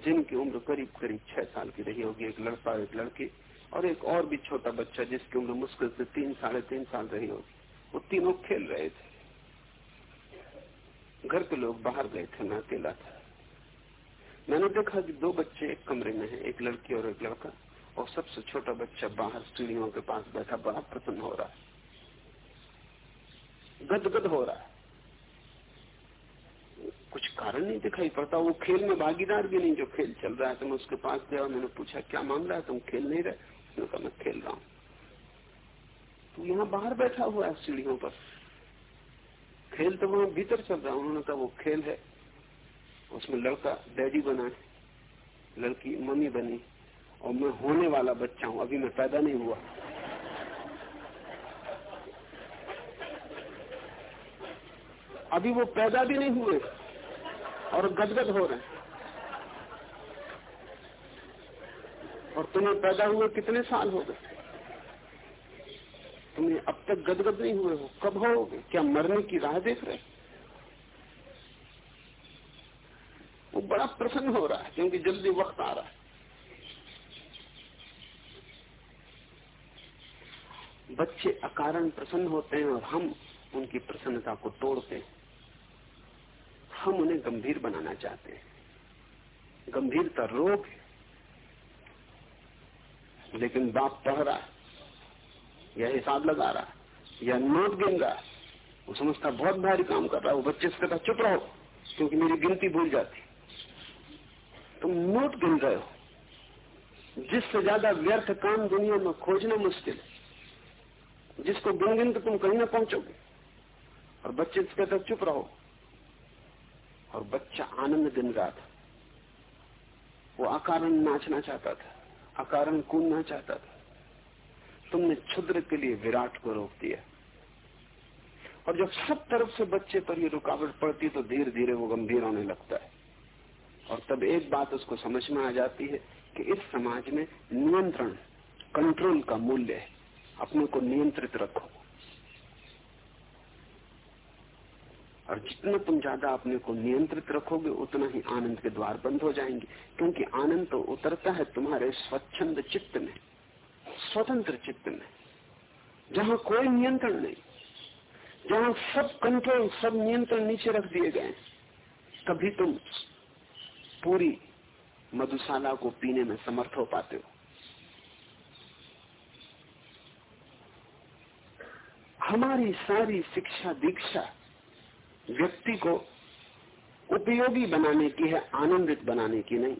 जिनकी उम्र करीब करीब छह साल की रही होगी, एक लड़का और एक लड़की, और एक और भी छोटा बच्चा जिसकी उम्र मुश्किल से तीन, साढ़े तीन साल रही होगी। वो तीनों खेल रहे थे। घर के लोग बाहर गए थे, मैं अकेला था। मैंने देखा कि दो बच्चे एक कमरे में हैं, एक लड़की और एक लड़का, और सबसे छोटा बच्चा बाहर सीढ़ियों के पास बैठा, बड़ा प्रसन्न हो रहा है। गदगद हो रहा है। कुछ कारण नहीं दिखाई पड़ता। वो खेल में भागीदार भी नहीं। जो खेल चल रहा है तो मैं उसके पास गया मैंने पूछा, क्या मामला है? तुम खेल नहीं रहे? उसने कहा, मैं खेल रहा हूँ। तो यहाँ बाहर बैठा हुआ है सीढ़ियों पर। खेल तो वहाँ भीतर चल रहा है। उन्होंने कहा, वो खेल है। उसमें लड़का डैडी बना है। लड़की मम्मी बनी। और मैं होने वाला बच्चा हूँ। अभी मैं पैदा नहीं हुआ। अभी वो पैदा भी नहीं हुए। और गदगद हो रहे हैं। और तुम्हें पैदा हुए कितने साल हो गए? तुम्हें अब तक गदगद नहीं हुए हो। कब होगे? क्या मरने की राह देख रहे वो बड़ा प्रसन्न हो रहा है, क्योंकि जल्दी वक्त आ रहा है। बच्चे अकारण प्रसन्न होते हैं और हम उनकी प्रसन्नता को तोड़ते हैं। हम उन्हें गंभीर बनाना चाहते हैं। गंभीरता रोग है। लेकिन बाप पढ़ रहा या हिसाब लगा रहा या नोट गिन रहा वो समझता बहुत भारी काम कर रहा है, वो बच्चे से कहता चुप रहो, क्योंकि मेरी गिनती भूल जाती। तुम नोट गिन रहे हो। जिससे ज़्यादा व्यर्थ काम दुनिया में खोजना मुश्किल है। जिसको गिन गिन तो तुम कहीं ना पहुंचोगे। और बच्चे से कहता चुप रहो। और बच्चा आनंद गिन रहा था वो अकारण नाचना चाहता था, अकारण कूदना चाहता था। तुमने क्षुद्र के लिए विराट को रोक दिया। और जब सब तरफ़ से बच्चे पर ये रुकावट पड़ती तो धीरे धीरे वो गंभीर होने लगता है। और तब एक बात उसको समझ में आ जाती है कि इस समाज में नियंत्रण कंट्रोल का मूल्य है। अपने को नियंत्रित रखो। और जितना तुम ज़्यादा अपने को नियंत्रित रखोगे, उतना ही आनंद के द्वार बंद हो जाएँगे। क्योंकि आनंद तो उतरता है तुम्हारे स्वच्छंद चित्त में, स्वतंत्र चित्त में। जहाँ कोई नियंत्रण नहीं, जहाँ सब कंट्रोल सब नियंत्रण नीचे रख दिए गए तभी तुम पूरी मधुशाला को पीने में समर्थ हो पाते हो। हमारी सारी शिक्षा दीक्षा व्यक्ति को उपयोगी बनाने की है, आनंदित बनाने की नहीं।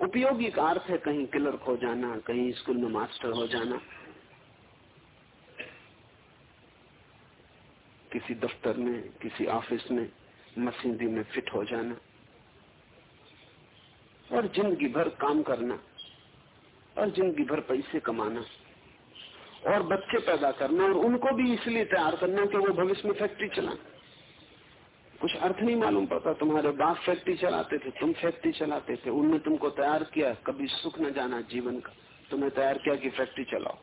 उपयोगी का अर्थ है कहीं क्लर्क हो जाना, कहीं स्कूल में मास्टर हो जाना। किसी दफ्तर में, किसी ऑफ़िस में, मशीनरी में फिट हो जाना। और ज़िंदगी भर काम करना, और ज़िंदगी भर पैसे कमाना। और बच्चे पैदा करना और उनको भी इसलिए तैयार करना कि वो भविष्य में फैक्ट्री चलाना कुछ अर्थ नहीं मालूम पड़ता, तुम्हारे बाप फैक्ट्री चलाते थे, तुम फैक्ट्री चलाते थे, उनने तुमको तैयार किया, कभी सुख न जाना जीवन का। तुम्हें तैयार किया कि फैक्ट्री चलाओ।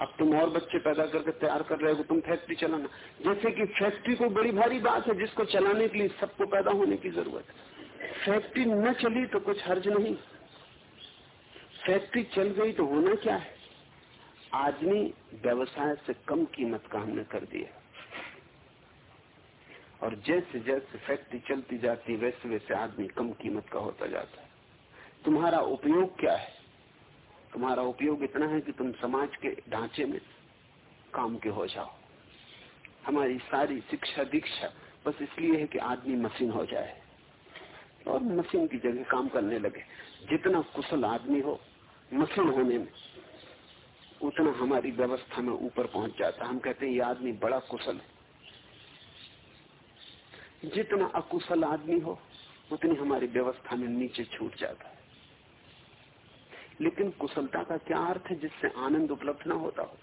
अब तुम और बच्चे पैदा करके तैयार कर रहे हो तुम फैक्ट्री चलाना। जैसे कि फैक्ट्री को बड़ी भारी बात है, जिसको चलाने के लिए सबको पैदा होने की ज़रूरत है। फैक्ट्री न चली तो कुछ हर्ज नहीं। फैक्ट्री चल गई तो होना क्या है? आदमी व्यवसाय से कम कीमत का हमने कर दिया। और जैसे जैसे फैक्ट्री चलती जाती, वैसे वैसे आदमी कम कीमत का होता जाता है। तुम्हारा उपयोग क्या है? तुम्हारा उपयोग इतना है कि तुम समाज के ढांचे में काम के हो जाओ। हमारी सारी शिक्षा दीक्षा बस इसलिए है कि आदमी मशीन हो जाए और मशीन की जगह काम करने लगे। जितना कुशल आदमी हो, मशीन होने में उतना हमारी व्यवस्था में ऊपर पहुँच जाता। हम कहते हैं, ये आदमी बड़ा कुशल है। जितना अकुशल आदमी हो, उतनी हमारी व्यवस्था में नीचे छूट जाता है। लेकिन कुशलता का क्या अर्थ है जिससे आनंद उपलब्ध ना होता हो?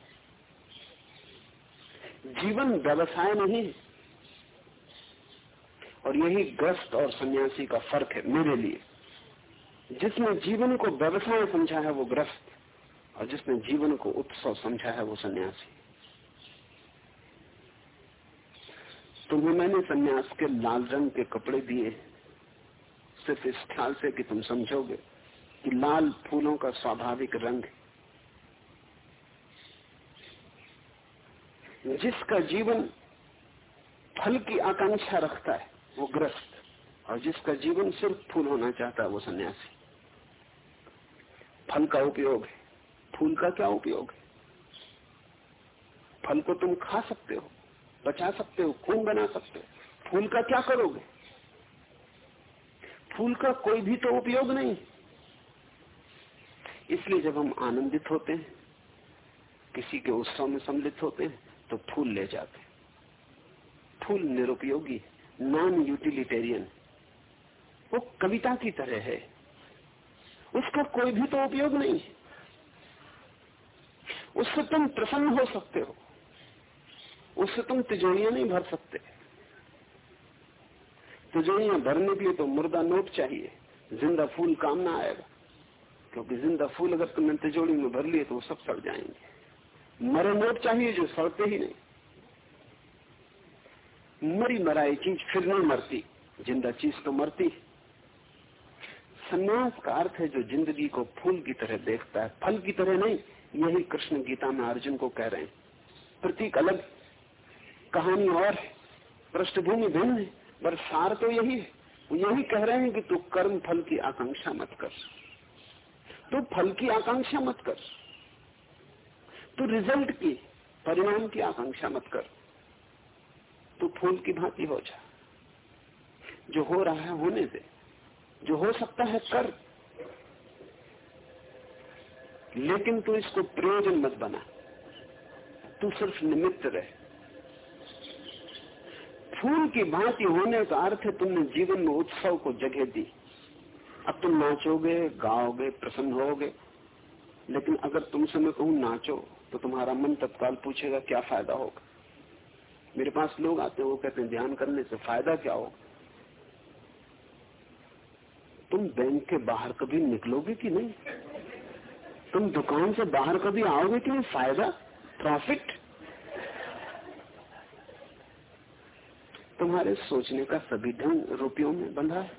जीवन व्यवसाय नहीं है। और यही ग्रस्त और सन्यासी का फ़र्क है मेरे लिए। जिसने जीवन को व्यवसाय समझा है, वो ग्रस्त। और जिसने जीवन को उत्सव समझा है वो सन्यासी तुम्हें मैंने सन्यास के लाल रंग के कपड़े दिए। सिर्फ़ इस ख्याल से कि तुम समझोगे कि लाल फूलों का स्वाभाविक रंग जिसका जीवन फल की आकांक्षा रखता है, वो ग्रस्त और जिसका जीवन सिर्फ़ फूल होना चाहता है, वो सन्यासी फल का उपयोग है। फूल का क्या उपयोग है? फल को तुम खा सकते हो बचा सकते हो, खून बना सकते हो। फूल का क्या करोगे? फूल का कोई भी तो उपयोग नहीं। इसलिए जब हम आनंदित होते हैं, किसी के उत्सव में सम्मिलित होते हैं तो फूल ले जाते फूल निरुपयोगी नॉन यूटिलिटेरियन वो कविता की तरह है। उसका कोई भी तो उपयोग नहीं। उससे तुम प्रसन्न हो सकते हो। उससे तुम तिजोरियाँ नहीं भर सकते। तिजोरियाँ भरने के लिए तो मुर्दा नोट चाहिए। ज़िंदा फूल काम ना आएगा। क्योंकि ज़िंदा फूल अगर तुमने तिजोरी में भर लिए तो वो सब सड़ जाएँगे। मरे नोट चाहिए जो सड़ते ही नहीं। मरी मराई चीज़ फिर नहीं मरती। ज़िंदा चीज़ तो मरती। संन्यास का अर्थ है जो ज़िंदगी को फूल की तरह देखता है, फल की तरह नहीं। यही कृष्ण गीता में अर्जुन को कह रहे हैं। प्रतीक अलग कहानी और पृष्ठभूमि भिन्न है, पर सार तो यही है। यही कह रहे हैं कि तू कर्म फल की आकांक्षा मत कर। तू फल की आकांक्षा मत कर। तू रिज़ल्ट की, परिणाम की आकांक्षा मत कर। तू फूल की भांति हो जा। जो हो रहा है होने दे। जो हो सकता है कर। लेकिन तू इसको प्रयोजन मत बना। तू सिर्फ़ निमित्त रहे। फूल की भांति होने का अर्थ है तुमने जीवन में उत्सव को जगह दी। अब तुम नाचोगे, गाओगे, प्रसन्न होगे। लेकिन अगर तुमसे मैं कहूँ नाचो तो तुम्हारा मन तत्काल पूछेगा, क्या फ़ायदा होगा? मेरे पास लोग आते हैं, वो कहते हैं, ध्यान करने से फ़ायदा क्या होगा? तुम बैंक के बाहर कभी निकलोगे कि नहीं? तुम दुकान से बाहर कभी आओगे कि नहीं? फ़ायदा? प्रॉफिट तुम्हारे सोचने का सभी ढंग रुपयों में बंधा है।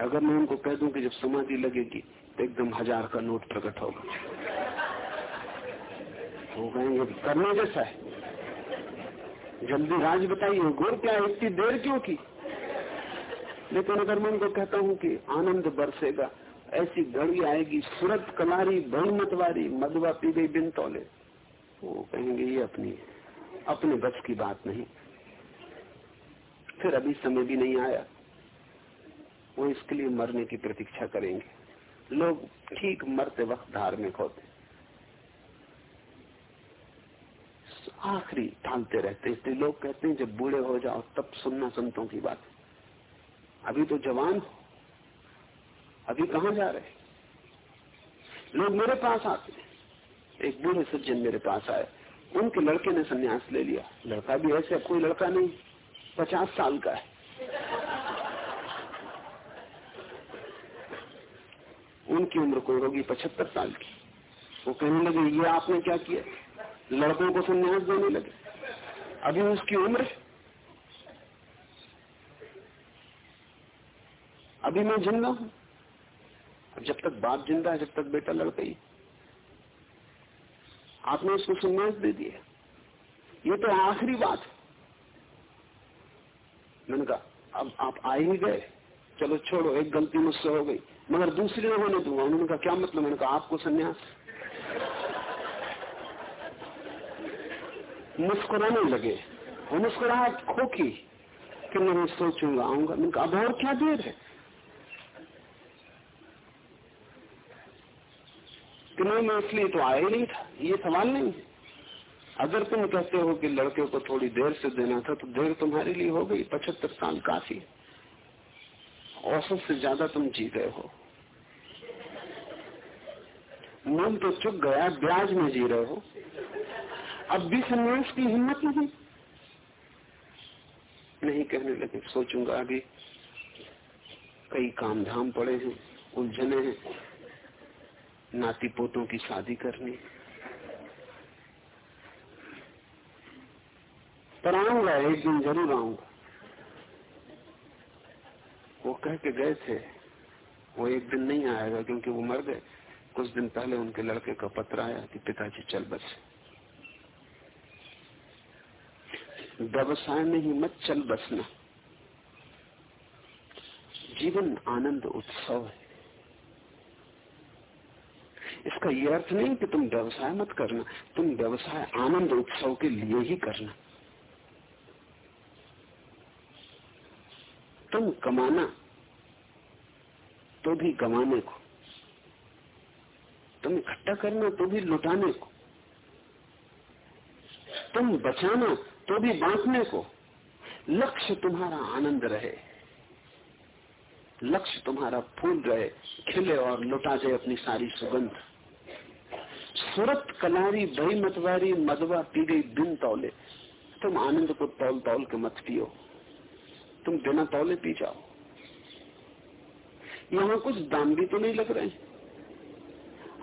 अगर मैं उनको कह दूँ कि जब समाधि लगेगी तो एकदम हज़ार का नोट प्रकट होगा। वो कहेंगे, करना जैसा है। जल्दी राज बताइए गुर क्या इतनी देर क्यों की? लेकिन अगर मैं उनको कहता हूँ कि आनंद बरसेगा ऐसी घड़ी आएगी, सूरत कलारी बड़ी मतवारी मधुआ पी गई बिन तौले। वो कहेंगे, ये अपनी, अपने बस की बात नहीं। फिर अभी समय भी नहीं आया। वो इसके लिए मरने की प्रतीक्षा करेंगे। लोग ठीक मरते वक्त धार्मिक होते। आखिरी टालते रहते, इसलिए लोग कहते हैं, जब बूढ़े हो जाओ, तब सुनना संतों की बात अभी तो जवान हो अभी कहा जा रहे लोग मेरे पास आते एक बूढ़े सज्जन मेरे पास आए। उनके लड़के ने सन्यास ले लिया। लड़का भी ऐसे कोई लड़का नहीं। पचास साल का है। उनकी उम्र कोई होगी पचहत्तर साल की। वो कहने लगे, ये आपने क्या किया? लड़कों को सन्यास देने लगे। अभी उसकी उम्र अभी मैं ज़िंदा हूँ। जब तक बाप ज़िंदा है, जब तक बेटा लड़का ही आपने उसको संन्यास दे दिया। ये तो आखिरी बात मैंने कहा, अब आप आ ही गए। चलो छोड़ो, एक गलती मुझसे हो गई। मगर दूसरी न होने दूँगा। उन्होंने कहा, क्या मतलब? मैंने कहा, आपको संन्यास। मुस्कुराने लगे। वो मुस्कुराहट खोखी कि मैं सोचूँगा, आऊँगा। मैंने कहा, अब और क्या देर है? कि नहीं मैं इसलिए तो आया ही नहीं था, ये सवाल नहीं है। अगर तुम कहते हो कि लड़के को थोड़ी देर से देना था तो देर तुम्हारे लिए हो गई, पचहत्तर साल काफ़ी औसत से ज़्यादा तुम जी गए हो। मन तो चुक गया, ब्याज में जी रहे हो। अब भी संन्यास की हिम्मत नहीं। नहीं कहने लगे, सोचूँगा अभी कई काम धाम पड़े हैं, उलझने हैं। नाती पोतों की शादी करनी। पर आऊँगा, एक दिन ज़रूर आऊँगा। वो कह के गए थे, वो एक दिन नहीं आएगा क्योंकि वो मर गए। कुछ दिन पहले उनके लड़के का पत्र आया कि पिताजी चल बसे। व्यवसाय में ही मत चल बसना। जीवन आनंद उत्सव है। इसका यह अर्थ नहीं कि तुम व्यवसाय मत करना, तुम व्यवसाय आनंद उत्सव के लिए ही करना। तुम कमाना तो भी कमाने को। तुम इकट्ठा करना तो भी लुटाने को। तुम बचाना तो भी बांटने को। लक्ष्य तुम्हारा आनंद रहे। लक्ष्य तुम्हारा फूल रहे, खिले और लुटा दे अपनी सारी सुगंध। सूरत कलारी दही मतवारी मदवा पी गई बिन तौले। तुम आनंद को तौल तौल के मत पियो। तुम बिना तौले पी जाओ। यहाँ कुछ दाम भी तो नहीं लग रहे।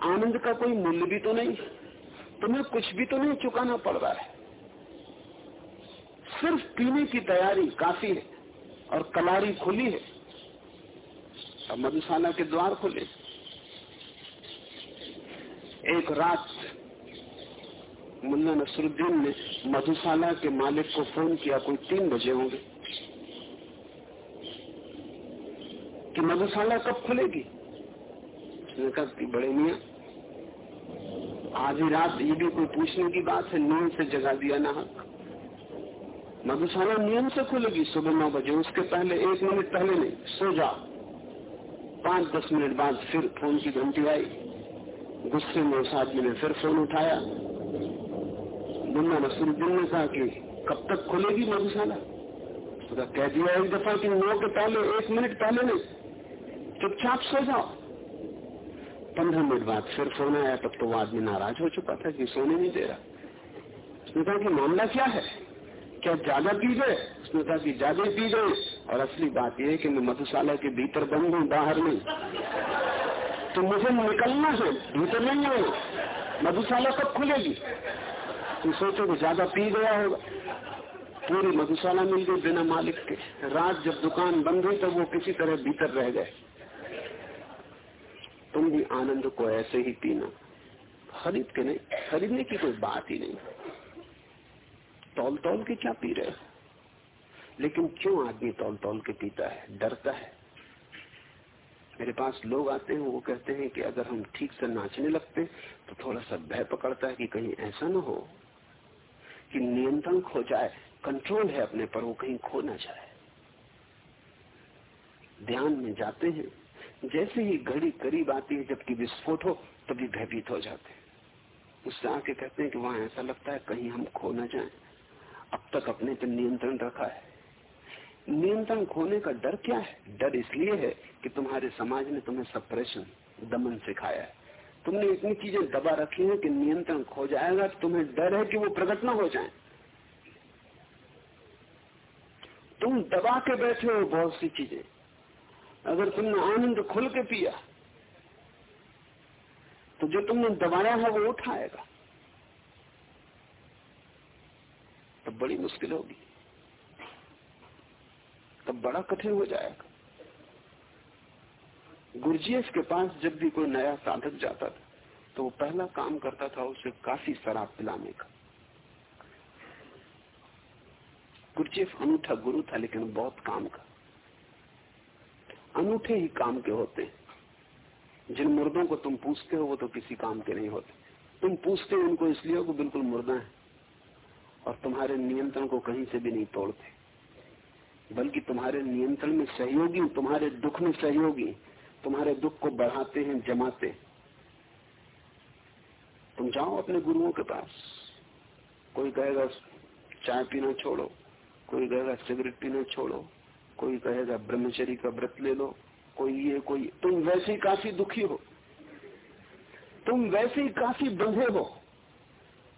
आनंद का कोई मूल्य भी तो नहीं। तुम्हें कुछ भी तो नहीं चुकाना पड़ रहा है। सिर्फ़ पीने की तैयारी काफ़ी है और कलारी खुली है। अब मधुशाला के द्वार खुले। एक रात मुन्ना नसरुद्दीन ने मधुशाला के मालिक को फ़ोन किया, कोई तीन बजे होंगे। कि मधुशाला कब खुलेगी? उसने कहा कि बड़े मियाँ, आधी रात ये भी कोई पूछने की बात है, नींद से जगा दिया ना हक। मधुशाला नियम से खुलेगी, सुबह नौ बजे, उसके पहले, एक मिनट पहले नहीं, सो जाओ। पाँच, दस मिनट बाद फिर फ़ोन की घंटी आई। गुस्से में उस आदमी ने फिर फ़ोन उठाया। मुन्ना नसरुद्दीन ने कहा कि कब तक खुलेगी मधुशाला? उसका कह दिया एक दफ़ा कि नौ के पहले, एक मिनट पहले नहीं। चुपचाप सो जाओ। पंद्रह मिनट बाद फिर फ़ोन आया, तब तो वो आदमी नाराज़ हो चुका था कि सोने नहीं दे रहा। उसने कहा कि मामला क्या है? क्या ज़्यादा पी गए? उसने कहा कि ज़्यादा पी गए। और असली बात यह है कि मैं मधुशाला के भीतर बंद हूँ बाहर नहीं तो मुझे निकलना है, भीतर नहीं है मधुशाला कब खुलेगी? तुम सोचो कि ज़्यादा पी गया होगा। पूरी मधुशाला मिल गई बिना मालिक के। रात जब दुकान बंद हुई तब वो किसी तरह भीतर रह गए। तुम भी आनंद को ऐसे ही पीना। खरीद के नहीं, खरीदने की कोई बात ही नहीं। तौल तौल के क्या पी रहे लेकिन क्यों आदमी तौल तौल के पीता है? डरता है। मेरे पास लोग आते हैं, वो कहते हैं कि अगर हम ठीक से नाचने लगते तो थोड़ा सा भय पकड़ता है कि कहीं ऐसा ना हो, कि नियंत्रण खो जाए, कंट्रोल है अपने पर, वो कहीं खो ना जाए। ध्यान में जाते हैं। जैसे ही घड़ी करीब आती है, जबकि विस्फोट हो, तभी भयभीत हो जाते हैं। उससे आके कहते हैं कि वहाँ ऐसा लगता है, कहीं हम खो ना जाए। अब तक अपने पर नियंत्रण रखा है। नियंत्रण खोने का डर क्या है? डर इसलिए है कि तुम्हारे समाज ने तुम्हें सप्रेशन दमन सिखाया है। तुमने इतनी चीज़ें दबा रखी है कि नियंत्रण खो जाएगा तो तुम्हें डर है कि वो प्रकट न हो जाए। तुम दबा के बैठे हो बहुत सी चीज़ें। अगर तुमने आनंद खुल के पिया तो जो तुमने दबाया है वो उठाएगा। तो बड़ी मुश्किल होगी। तब बड़ा कठिन हो जाएगा। गुरजीएस के पास जब भी कोई नया साधक जाता था तो वो पहला काम करता था उसे काफ़ी शराब पिलाने का। गुरजीएफ अनूठा गुरु था, लेकिन बहुत काम का। अनूठे ही काम के होते हैं। जिन मुर्दों को तुम पूछते हो, वो तो किसी काम के नहीं होते। तुम पूछते हो उनको, इसलिए वो बिल्कुल मुर्दा है। और तुम्हारे नियंत्रण को कहीं से भी नहीं तोड़ते। बल्कि तुम्हारे नियंत्रण में सहयोगी तुम्हारे दुख में सहयोगी तुम्हारे दुख को बढ़ाते हैं, जमाते तुम जाओ अपने गुरुओं के पास। कोई कहेगा, चाय पीना छोड़ो। कोई कहेगा, सिगरेट पीना छोड़ो। कोई कहेगा ब्रह्मचरी का व्रत ले लो। कोई ये, कोई तुम वैसे ही काफ़ी दुखी हो। तुम वैसे ही काफ़ी बंधे हो।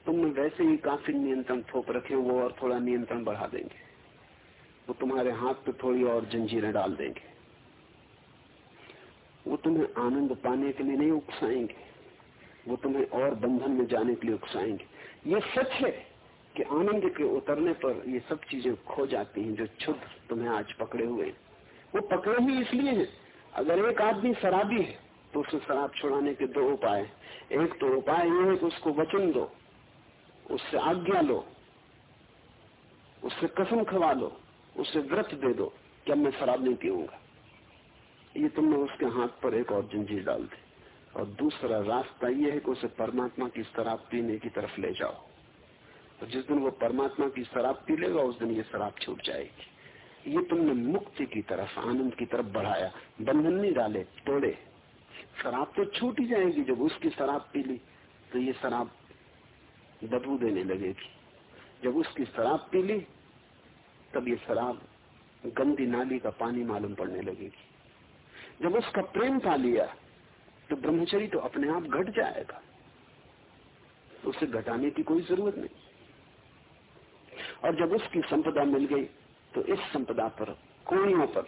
तुमने वैसे ही काफ़ी नियंत्रण थोप रखे वो और थोड़ा नियंत्रण बढ़ा देंगे। वो तुम्हारे हाथ पे थोड़ी और जंजीरें डाल देंगे। वो तुम्हें आनंद पाने के लिए नहीं उकसाएँगे। वो तुम्हें और बंधन में जाने के लिए उकसाएँगे। ये सच है कि आनंद के उतरने पर ये सब चीज़ें खो जाती हैं जो क्षुद्र तुम्हें आज पकड़े हुए हैं। वो पकड़े ही इसलिए हैं। अगर एक आदमी शराबी है तो उसे शराब छुड़ाने के दो उपाय एक तो उपाय ये है कि उसको वचन दो, उससे आज्ञा लो, उससे कसम खवा लो। उसे व्रत दे दो कि मैं शराब नहीं पीऊँगा। ये तुमने उसके हाथ पर एक और जंजीर डाल दी। और दूसरा रास्ता ये है कि उसे परमात्मा की शराब पीने की तरफ़ ले जाओ। तो जिस दिन वो परमात्मा की शराब पी लेगा, उस दिन ये शराब छूट जाएगी। ये तुमने मुक्ति की तरफ़, आनंद की तरफ़ बढ़ाया। बंधन नहीं डाले, तोड़े। शराब तो छूट ही जाएगी जब उसकी शराब पी ली तो ये शराब बदबू देने लगेगी। जब उसकी शराब पी ली तब ये शराब गंदी नाली का पानी मालूम पड़ने लगेगी। जब उसका प्रेम पा लिया तो ब्रह्मचरी तो अपने आप घट जाएगा। उसे घटाने की कोई ज़रूरत नहीं। और जब उसकी संपदा मिल गई तो इस संपदा पर, कोणियों पर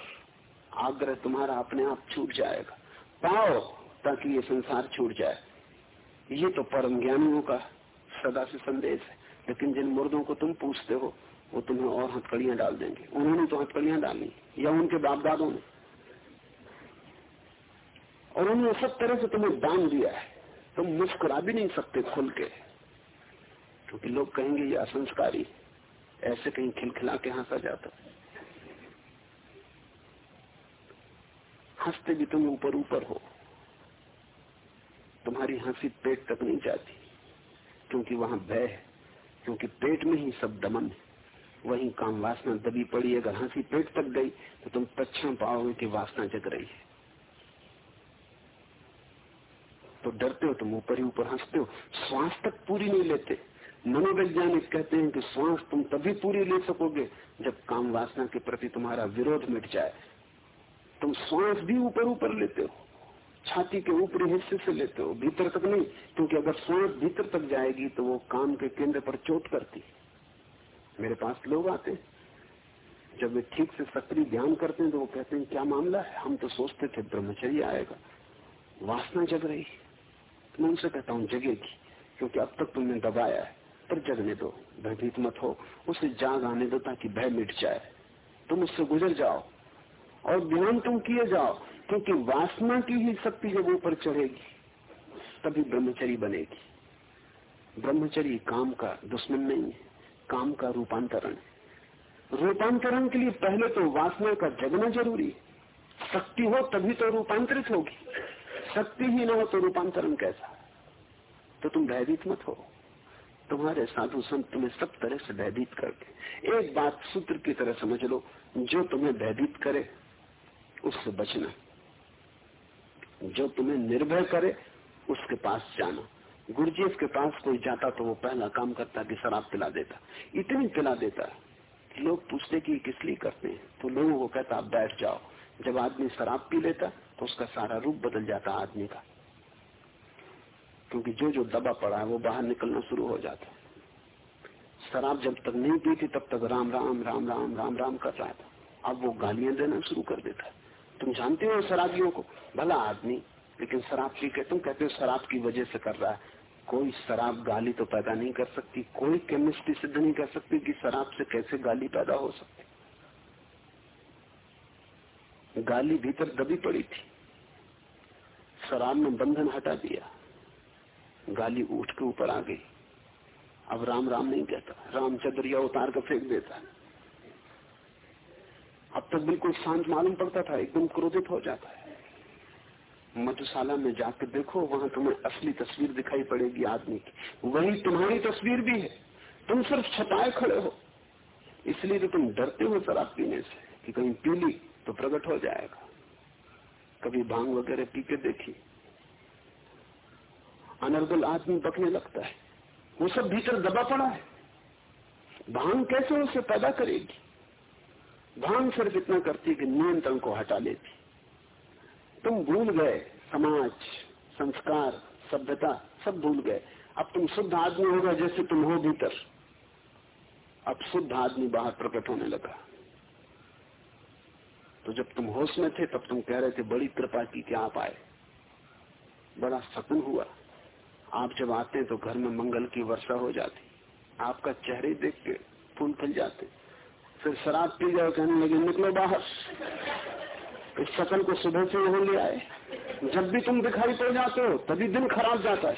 आग्रह तुम्हारा अपने आप छूट जाएगा। पाओ ताकि ये संसार छूट जाए। ये तो परम ज्ञानियों का सदा से संदेश है, लेकिन जिन मुर्दों को तुम पूछते हो वो तुम्हें और हथकड़ियाँ डाल देंगे। उन्होंने तो हथकड़ियाँ डाली, या उनके बाप दादों ने। और उन्होंने सब तरह से तुम्हें दान दिया है। तुम मुस्कुरा भी नहीं सकते खुल के। क्योंकि तो लोग कहेंगे ये असंस्कारी, ऐसे कहीं खिलखिला के हंसा जाता हँसते भी तुम ऊपर ऊपर हो। तुम्हारी हँसी पेट तक नहीं जाती, क्योंकि वहाँ भय है, क्योंकि पेट में ही सब दमन है। वही काम वासना दबी पड़ी, अगर हँसी पेट तक गई तो तुम तक्षण पाओगे कि वासना जग रही है। तो डरते हो, तुम ऊपर ही ऊपर हँसते हो, श्वास तक पूरी नहीं लेते। मनोवैज्ञानिक कहते हैं कि श्वास तुम तभी पूरी ले सकोगे जब काम वासना के प्रति तुम्हारा विरोध मिट जाए। तुम श्वास भी ऊपर ऊपर लेते हो, छाती के ऊपरी हिस्से से लेते हो, भीतर तक नहीं, क्योंकि अगर श्वास भीतर तक जाएगी तो वो काम के केंद्र पर चोट करती मेरे पास लोग आते हैं। जब वे ठीक से सक्रिय ध्यान करते हैं तो वो कहते हैं, क्या मामला है? हम तो सोचते थे, ब्रह्मचर्य आएगा। वासना जग रही। मैं उनसे कहता हूँ, जगेगी, क्योंकि अब तक तुमने दबाया है। पर जगने दो, भयभीत मत हो। उसे जाग आने दो ताकि भय मिट जाए। तुम उससे गुजर जाओ और ध्यान तुम किए जाओ, क्योंकि वासना की ही शक्ति जब ऊपर चढ़ेगी, तभी ब्रह्मचरी बनेगी। ब्रह्मचरी काम का दुश्मन नहीं है। काम का रूपांतरण रूपांतरण के लिए पहले तो वासना का जगना ज़रूरी है। शक्ति हो तभी तो रूपांतरित होगी। शक्ति ही ना हो तो रूपांतरण कैसा? तो तुम भयभीत मत हो। तुम्हारे साधु संत तुम्हें सब तरह से भयभीत करके एक बात सूत्र की तरह समझ लो, जो तुम्हें भयभीत करे, उससे बचना। जो तुम्हें निर्भय करे, उसके पास जाना। गुरुजीएफ के पास कोई जाता तो वो पहला काम करता कि शराब पिला देता। इतनी पिला देता। लोग पूछते कि किस लिए करते हैं? तो लोगों को कहता, आप बैठ जाओ। जब आदमी शराब पी लेता तो उसका सारा रूप बदल जाता आदमी का। क्योंकि जो जो दबा पड़ा है, वो बाहर निकलना शुरू हो जाता शराब जब तक नहीं पी थी तब तक राम राम राम राम राम राम कर रहा था। अब वो गालियाँ देना शुरू कर देता तुम जानते हो शराबियों को? भला आदमी, लेकिन शराब पी के तुम कहते हो शराब की वजह से कर रहा है। कोई शराब गाली तो पैदा नहीं कर सकती, कोई केमिस्ट्री सिद्ध नहीं कर सकती कि शराब से कैसे गाली पैदा हो सकती। गाली भीतर दबी पड़ी थी। शराब ने बंधन हटा दिया। गाली उठ के ऊपर आ गई। अब राम राम नहीं कहता, राम चदरिया उतार कर फेंक देता है। अब तक बिल्कुल शांत मालूम पड़ता था, एकदम क्रोधित हो जाता है। मधुशाला में जाकर देखो, वहाँ तुम्हें असली तस्वीर दिखाई पड़ेगी आदमी की। वही तुम्हारी तस्वीर भी है। तुम सिर्फ़ छपाए खड़े हो। इसलिए तो तुम डरते हो शराब पीने से कि कहीं पी ली तो प्रकट हो जाएगा। कभी भाँग वगैरह पी के देखी? अनर्गल आदमी बकने लगता है। वो सब भीतर दबा पड़ा है। भाँग कैसे उसे पैदा करेगी? भाँग सिर्फ़ इतना करती कि नियंत्रण को हटा लेती तुम भूल गए। समाज, संस्कार, सभ्यता, सब भूल गए। अब तुम शुद्ध आदमी होगा जैसे तुम हो भीतर। अब शुद्ध आदमी बाहर प्रकट होने लगा। तो जब तुम होश में थे, तब तुम कह रहे थे, बड़ी कृपा की क्या आप आए। बड़ा सकून हुआ। आप जब आते हैं तो घर में मंगल की वर्षा हो जाती। आपका चेहरे देख के फूल फल जाते। फिर शराब पी जाओ, कहने लगे, निकलो बाहर। इस शकल को सुबह से यहाँ ले आए जब भी तुम दिखाई पड़ जाते हो, तभी दिन खराब जाता है।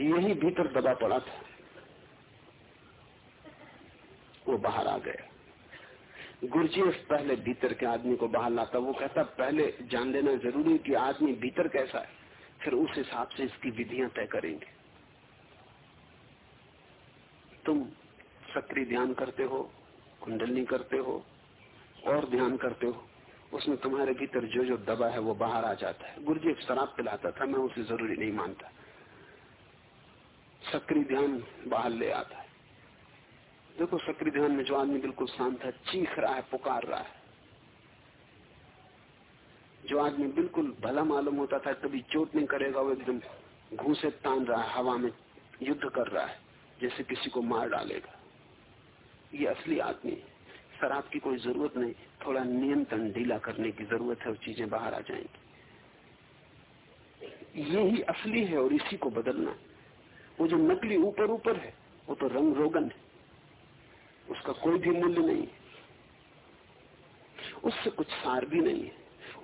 यही भीतर दबा पड़ा था। वो बाहर आ गया। गुरजीएफ पहले भीतर के आदमी को बाहर लाता, वो कहता, पहले जान लेना ज़रूरी कि आदमी भीतर कैसा है, फिर उस हिसाब से इसकी विधियाँ तय करेंगे। तुम सक्रिय ध्यान करते हो, कुंडलनी करते हो और ध्यान करते हो, उसमें तुम्हारे भीतर जो जो दबा है वो बाहर आ जाता है। गुरु जी शराब पिलाता था, मैं उसे ज़रूरी नहीं मानता। सक्रिय ध्यान बाहर ले आता है। देखो, सक्रिय ध्यान में जो आदमी बिल्कुल शांत है, चीख रहा है, पुकार रहा है। जो आदमी बिल्कुल भला मालूम होता था, कभी चोट नहीं करेगा, वो एकदम घूसे तान रहा है, हवा में युद्ध कर रहा है, जैसे किसी को मार डालेगा। ये असली आदमी है। शराब की कोई ज़रूरत नहीं। थोड़ा नियंत्रण ढीला करने की ज़रूरत है और चीज़ें बाहर आ जाएँगी। ये ही असली है और इसी को बदलना। वो जो नकली ऊपर ऊपर है, वो तो रंग रोगन है। उसका कोई भी मूल्य नहीं है। उससे कुछ सार भी नहीं है।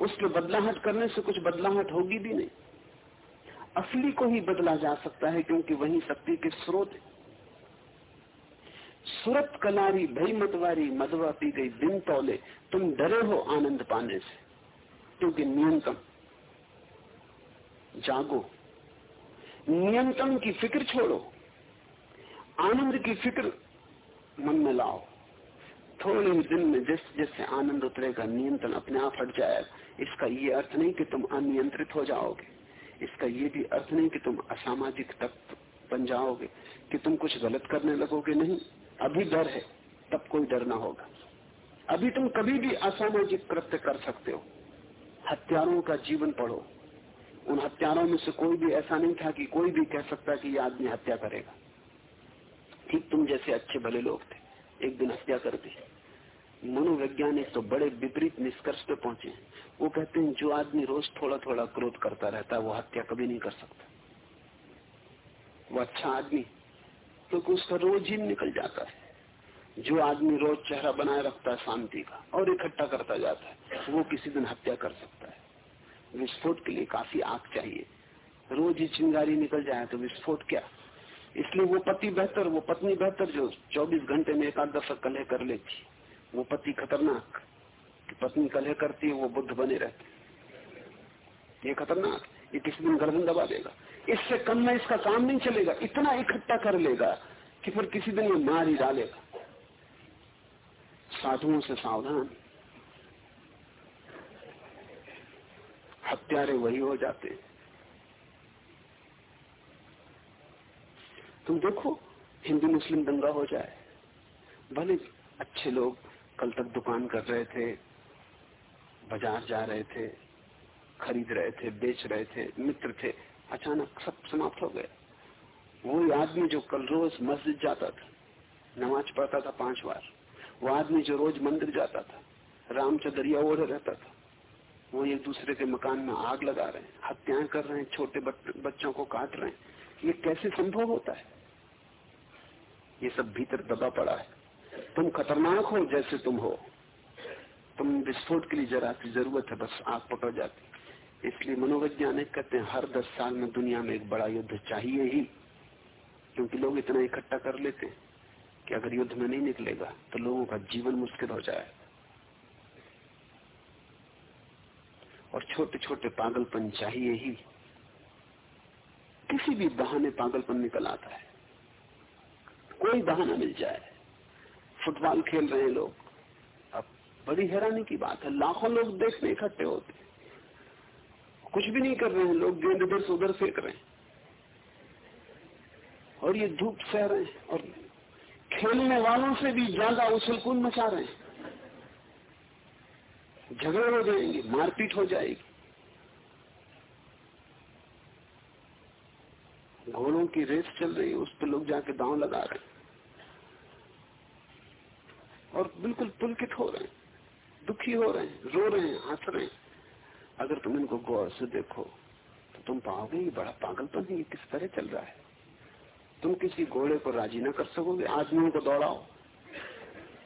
उसमें बदलाहट करने से कुछ बदलाहट होगी भी नहीं। असली को ही बदला जा सकता है क्योंकि वही शक्ति के स्रोत है। सुरत कलारी भई मतवारी मधवा पी गई दिन तौले। तुम डरे हो आनंद पाने से, क्योंकि नियंत्रण। जागो। नियंत्रण की फ़िक्र छोड़ो। आनंद की फ़िक्र मन में लाओ। थोड़े ही दिन में जैसे जैसे आनंद उतरेगा, नियंत्रण अपने आप हट जाएगा। इसका ये अर्थ नहीं कि तुम अनियंत्रित हो जाओगे। इसका ये भी अर्थ नहीं कि तुम असामाजिक तत्व बन जाओगे कि तुम कुछ गलत करने लगोगे नहीं। अभी डर है, तब कोई डर ना होगा। अभी तुम कभी भी असामाजिक कृत्य कर सकते हो। हत्यारों का जीवन पढ़ो। उन हत्यारों में से कोई भी ऐसा नहीं था कि कोई भी कह सकता कि ये आदमी हत्या करेगा। ठीक तुम जैसे अच्छे भले लोग थे, एक दिन हत्या कर दी। मनोवैज्ञानिक तो बड़े विपरीत निष्कर्ष पे पहुँचे। वो कहते हैं, जो आदमी रोज थोड़ा थोड़ा क्रोध करता रहता है, वो हत्या कभी नहीं कर सकता। वो अच्छा आदमी क्योंकि उसका रोज ही निकल जाता है। जो आदमी रोज चेहरा बनाए रखता है शांति का और इकट्ठा करता जाता है, वो किसी दिन हत्या कर सकता है। विस्फोट के लिए काफ़ी आग चाहिए। रोज ही चिंगारी निकल जाए तो विस्फोट क्या? इसलिए वो पति बेहतर, वो पत्नी बेहतर जो 24 घंटे में एक आध दफ़ा कलह कर लेती वो पति खतरनाक। पत्नी कलह करती है, वो बुद्ध बने रहते ये खतरनाक ये किसी दिन गर्दन दबा देगा। इससे कम में इसका काम नहीं चलेगा, इतना इकट्ठा कर लेगा कि फिर किसी दिन ये मार ही डालेगा। साधुओं से सावधान। हत्यारे वही हो जाते तुम देखो, हिंदू मुस्लिम दंगा हो जाए। भले अच्छे लोग कल तक दुकान कर रहे थे, बाज़ार जा रहे थे खरीद रहे थे, बेच रहे थे, मित्र थे, अचानक सब समाप्त हो गया वही आदमी जो कल रोज मस्जिद जाता था, नमाज़ पढ़ता था पाँच बार वो आदमी जो रोज मंदिर जाता था, रामचंद्रिया ओढ़े रहता था, वो एक दूसरे के मकान में आग लगा रहे हैं, हत्याएँ कर रहे हैं, छोटे बच्चों को काट रहे हैं। ये कैसे संभव होता है? ये सब भीतर दबा पड़ा है। तुम खतरनाक हो जैसे तुम हो। तुम विस्फोट के लिए जरा सी ज़रूरत है, बस आग पकड़ जाती। इसलिए मनोवैज्ञानिक कहते हैं, हर दस साल में दुनिया में एक बड़ा युद्ध चाहिए ही, क्योंकि लोग इतना इकट्ठा कर लेते हैं कि अगर युद्ध में नहीं निकलेगा तो लोगों का जीवन मुश्किल हो जाए। और छोटे छोटे पागलपन चाहिए ही। किसी भी बहाने पागलपन निकल आता है। कोई बहाना मिल जाए। फुटबॉल खेल रहे हैं लोग। अब बड़ी हैरानी की बात है, लाखों लोग देखने इकट्ठे होते कुछ भी नहीं कर रहे हैं, लोग गेंद इधर से उधर फेंक रहे हैं। और ये धूप सह रहे हैं, और खेलने वालों से भी ज़्यादा उछलकून मचा रहे हैं। झगड़े हो जाएँगे, मारपीट हो जाएगी। घोड़ों की रेस चल रही है, उस पर लोग जाके दांव लगा रहे हैं। और बिल्कुल पुलकित हो रहे हैं, दुखी हो रहे हैं, रो रहे हैं, हंस रहे हैं। अगर तुम इनको गौर से देखो तो तुम पाओगे ये बड़ा पागलपन है, ये किस तरह चल रहा है। तुम किसी घोड़े को राज़ी ना कर सकोगे, आदमियों को दौड़ाओ।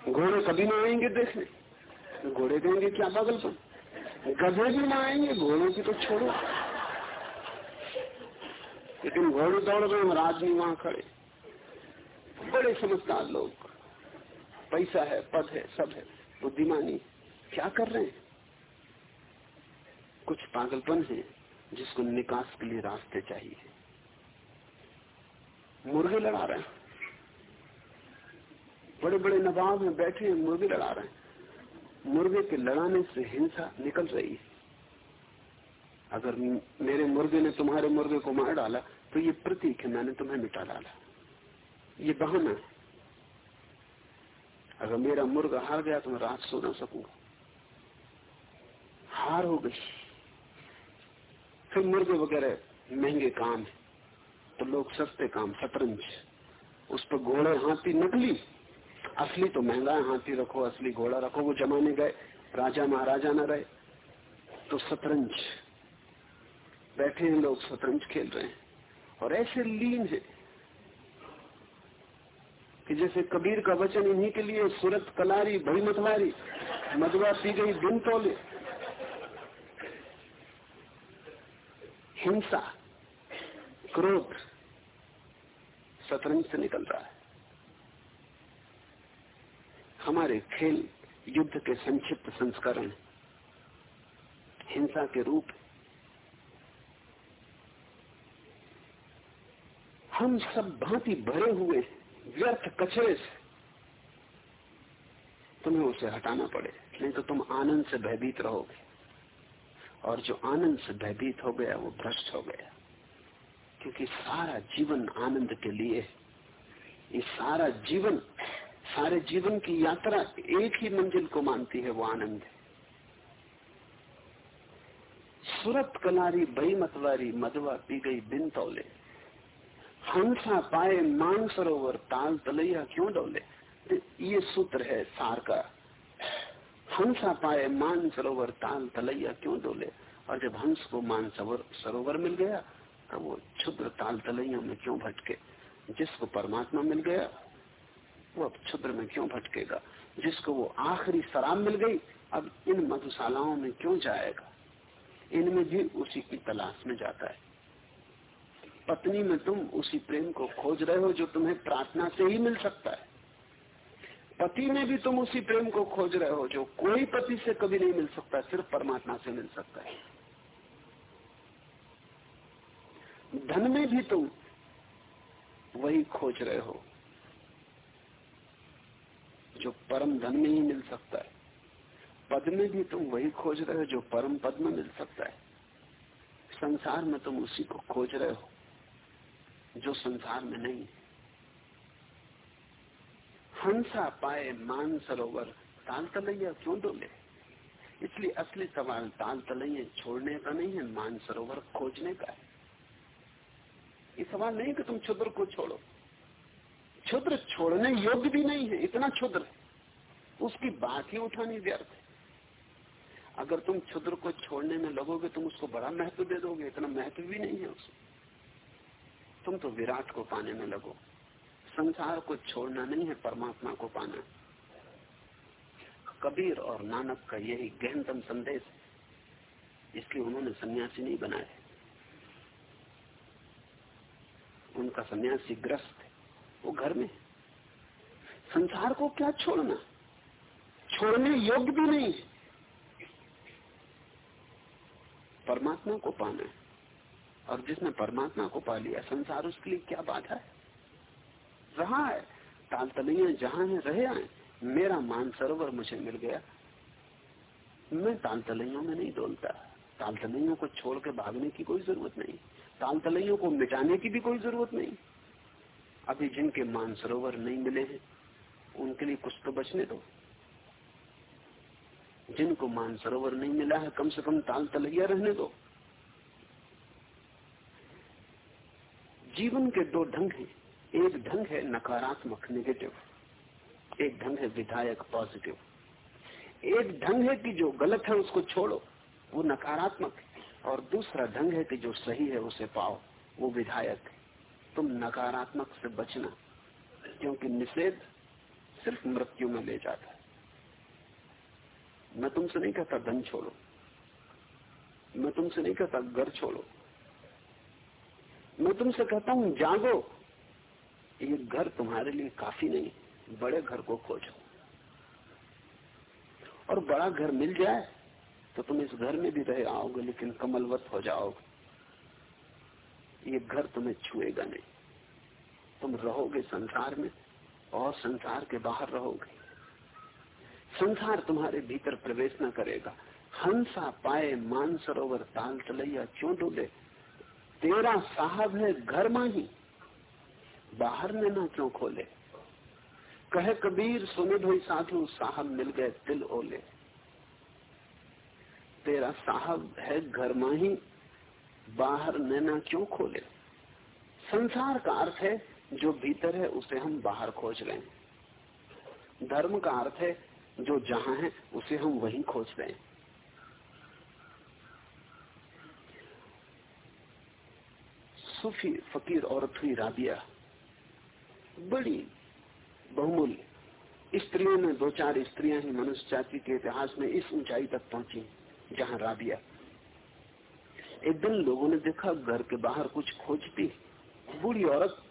घोड़े कभी ना आएँगे देखने। घोड़े कहेंगे क्या पागलपन? गधे भी ना आएँगे, घोड़ों की तो छोड़ो। लेकिन घोड़े दौड़ रहे और आदमी वहाँ खड़े। बड़े समझदार लोग। पैसा है, पद है, सब है। बुद्धिमानी क्या कर रहे हैं? कुछ पागलपन है जिसको निकास के लिए रास्ते चाहिए। मुर्गे लड़ा रहे हैं। बड़े बड़े नवाब में बैठे हैं, मुर्गे लड़ा रहे हैं। मुर्गे के लड़ाने से हिंसा निकल रही है। अगर मेरे मुर्गे ने तुम्हारे मुर्गे को मार डाला तो ये प्रतीक है, मैंने तुम्हें मिटा डाला। ये बहाना है। अगर मेरा मुर्गा हार गया तो मैं रात सो ना सकूँगा हार हो गई। फिर मुर्गे वगैरह, महँगे काम है। तो लोग सस्ते काम, शतरंज। उस पर घोड़े हाथी नकली। असली तो महँगा हाथी रखो, असली घोड़ा रखो, वो जमाने गए। राजा महाराजा न रहे। तो शतरंज। बैठे हैं लोग, शतरंज खेल रहे हैं। और ऐसे लीन है कि जैसे कबीर का वचन इन्हीं के लिए, सूरत कलारी भई मतवारी मधुआ पी गई दिन तोले हिंसा, क्रोध शतरंज से निकल रहा है। हमारे खेल युद्ध के संक्षिप्त संस्करण हिंसा के रूप हम सब भांति भरे हुए व्यर्थ कचरे से। तुम्हें उसे हटाना पड़े, नहीं तो तुम आनंद से भयभीत रहोगे। और जो आनंद से भयभीत हो गया, वो भ्रष्ट हो गया। क्योंकि सारा जीवन आनंद के लिए, ये सारा जीवन, सारे जीवन की यात्रा एक ही मंजिल को मानती है, वो आनंद है। सूरत कलारी बई मतवारी मधुआ पी गई बिन तौले। हंसा पाए मान सरोवर, ताल तलैया क्यों डोले? ये सूत्र है सार का। हंसा पाए, मान सरोवर ताल तलैया क्यों डोले? और जब हंस को मान सरोवर मिल गया तो वो क्षुद्र ताल तलैया में क्यों भटके? जिसको परमात्मा मिल गया, वो अब क्षुद्र में क्यों भटकेगा? जिसको वो आखिरी शराब मिल गई, अब इन मधुशालाओं में क्यों जाएगा? इनमें भी उसी की तलाश में जाता है। पत्नी में तुम उसी प्रेम को खोज रहे हो जो तुम्हें प्रार्थना से ही मिल सकता है। पति में भी तुम उसी प्रेम को खोज रहे हो, जो कोई पति से कभी नहीं मिल सकता, सिर्फ़ परमात्मा से मिल सकता है। धन में भी तुम वही खोज रहे हो, जो परम धन में ही मिल सकता है। पद में भी तुम वही खोज रहे हो, जो परम पद में मिल सकता है। संसार में तुम उसी को खोज रहे हो, जो संसार में नहीं हंसा पाए मान सरोवर ताल तलैया क्यों डोले इसलिए असली सवाल ताल तलैया छोड़ने का नहीं है मान सरोवर खोजने का है। ये सवाल नहीं कि तुम क्षुद्र को छोड़ो। क्षुद्र छोड़ने योग्य भी नहीं है, इतना क्षुद्र उसकी बात ही उठानी व्यर्थ है। अगर तुम क्षुद्र को छोड़ने में लगोगे, तुम उसको बड़ा महत्व दे दोगे, इतना महत्व भी नहीं है उसको तुम तो विराट को पाने में लगो। संसार को छोड़ना नहीं है, परमात्मा को पाना। कबीर और नानक का यही गहनतम संदेश, इसलिए उन्होंने सन्यासी नहीं बनाए। उनका सन्यासी ग्रस्त है, वो घर में संसार को क्या छोड़ना? छोड़ने योग्य भी नहीं परमात्मा को पाना है। और जिसने परमात्मा को पा लिया, संसार उसके लिए क्या बाधा है? रहा है। ताल तलैया जहाँ है, रहे आए। मेरा मान सरोवर मुझे मिल गया। मैं ताल तलैयों में नहीं डोलता। ताल तलैयों को छोड़ के भागने की कोई ज़रूरत नहीं। ताल तलैयों को मिटाने की भी कोई ज़रूरत नहीं। अभी जिनके मान सरोवर नहीं मिले हैं, उनके लिए कुछ तो बचने दो। जिनको मान सरोवर नहीं मिला है, कम से कम ताल तलैया रहने दो। जीवन के दो ढंग हैं। एक ढंग है नकारात्मक नेगेटिव एक ढंग है विधायक पॉजिटिव एक ढंग है कि जो गलत है उसको छोड़ो, वो नकारात्मक है। और दूसरा ढंग है कि जो सही है उसे पाओ, वो विधायक है। तुम नकारात्मक से बचना, क्योंकि निषेध सिर्फ़ मृत्यु में ले जाता है। मैं तुमसे नहीं कहता धन छोड़ो, मैं तुमसे नहीं कहता घर छोड़ो, मैं तुमसे कहता हूँ जागो ये घर तुम्हारे लिए काफ़ी नहीं, बड़े घर को खोजो। और बड़ा घर मिल जाए तो तुम इस घर में भी रह आओगे, लेकिन कमलवत हो जाओगे। ये घर तुम्हें छुएगा नहीं। तुम रहोगे संसार में, और संसार के बाहर रहोगे। संसार तुम्हारे भीतर प्रवेश न करेगा। हंसा पाए मान सरोवर ताल तलैया क्यों डूबे तेरा साहब है घर माही बाहर में ना क्यों खोले? कहे, कबीर, सुने भाई साधु, साहब मिल गए, दिल ओले। तेरा साहब है घर माही बाहर नैना क्यों खोले? संसार का अर्थ है, जो भीतर है, उसे हम बाहर खोज रहे हैं। धर्म का अर्थ है, जो जहाँ है, उसे हम वहीं खोज रहे हैं। सूफी, फकीर, औरत हुई राबिया। बड़ी बहुमूल्य। स्त्रियों में दो चार स्त्रियाँ ही मनुष्य जाति के इतिहास में इस ऊंचाई तक पहुँची, जहाँ राबिया। एक दिन लोगों ने देखा घर के बाहर कुछ खोजती बूढ़ी औरत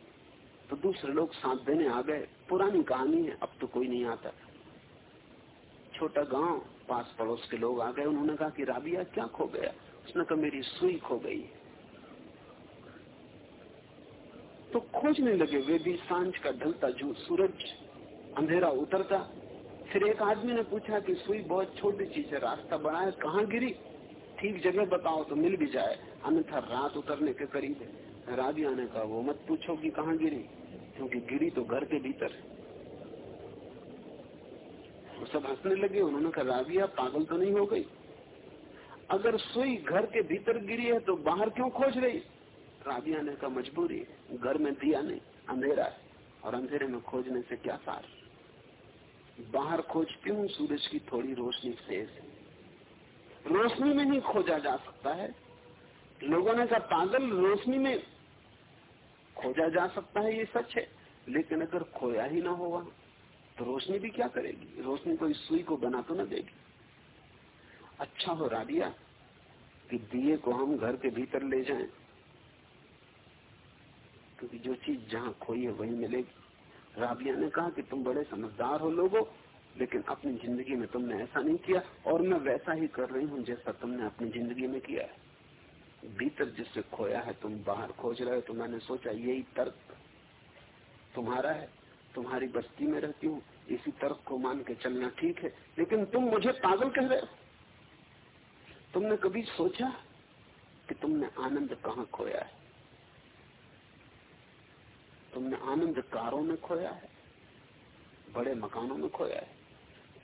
तो दूसरे लोग साथ देने आ गए। पुरानी कहानी है, अब तो कोई नहीं आता। छोटा गाँव पास पड़ोस के लोग आ गए। उन्होंने कहा कि राबिया क्या खो गया? उसने कहा, मेरी सुई खो गई। तो खोजने लगे वे भी साँझ का ढलता जो सूरज, अंधेरा उतरता। फिर एक आदमी ने पूछा कि, सुई बहुत छोटी चीज़ है, रास्ता बड़ा है, कहाँ गिरी? ठीक जगह बताओ तो मिल भी जाए। अन्यथा रात उतरने के करीब है राबिया ने कहा, वो मत पूछो कि कहाँ गिरी, क्योंकि गिरी तो घर के भीतर है। वो सब हंसने लगे, उन्होंने कहा राबिया पागल तो नहीं हो गई? अगर सुई घर के भीतर गिरी है तो बाहर क्यों खोज रही? राबिया ने कहा, मजबूरी, घर में दिया नहीं, अंधेरा है और अंधेरे में खोजने से क्या सार बाहर खोजती हूँ, सूरज की थोड़ी रोशनी है रोशनी में ही खोजा जा सकता है। लोगों ने कहा, पागल, रोशनी में खोजा जा सकता है, ये सच है। लेकिन अगर खोया ही ना होगा तो रोशनी भी क्या करेगी? रोशनी कोई सुई को बना तो ना देगी? अच्छा हो राबिया कि दिए को हम घर के भीतर ले जाएँ। क्योंकि जो चीज़ जहाँ खोई है वही मिलेगी। राबिया ने कहा कि तुम बड़े समझदार हो लोगो, लेकिन अपनी ज़िंदगी में तुमने ऐसा नहीं किया, और मैं वैसा ही कर रही हूँ जैसा तुमने अपनी ज़िंदगी में किया है। भीतर जिससे खोया है, तुम बाहर खोज रहे हो तो मैंने सोचा यही तर्क तुम्हारा है। तुम्हारी बस्ती में रहती हूँ, इसी तर्क को मान के चलना ठीक है। लेकिन तुम मुझे पागल कह रहे हो। तुमने कभी सोचा कि तुमने आनंद कहाँ खोया है? तुमने आनंद कारों में खोया है, बड़े मकानों में खोया है,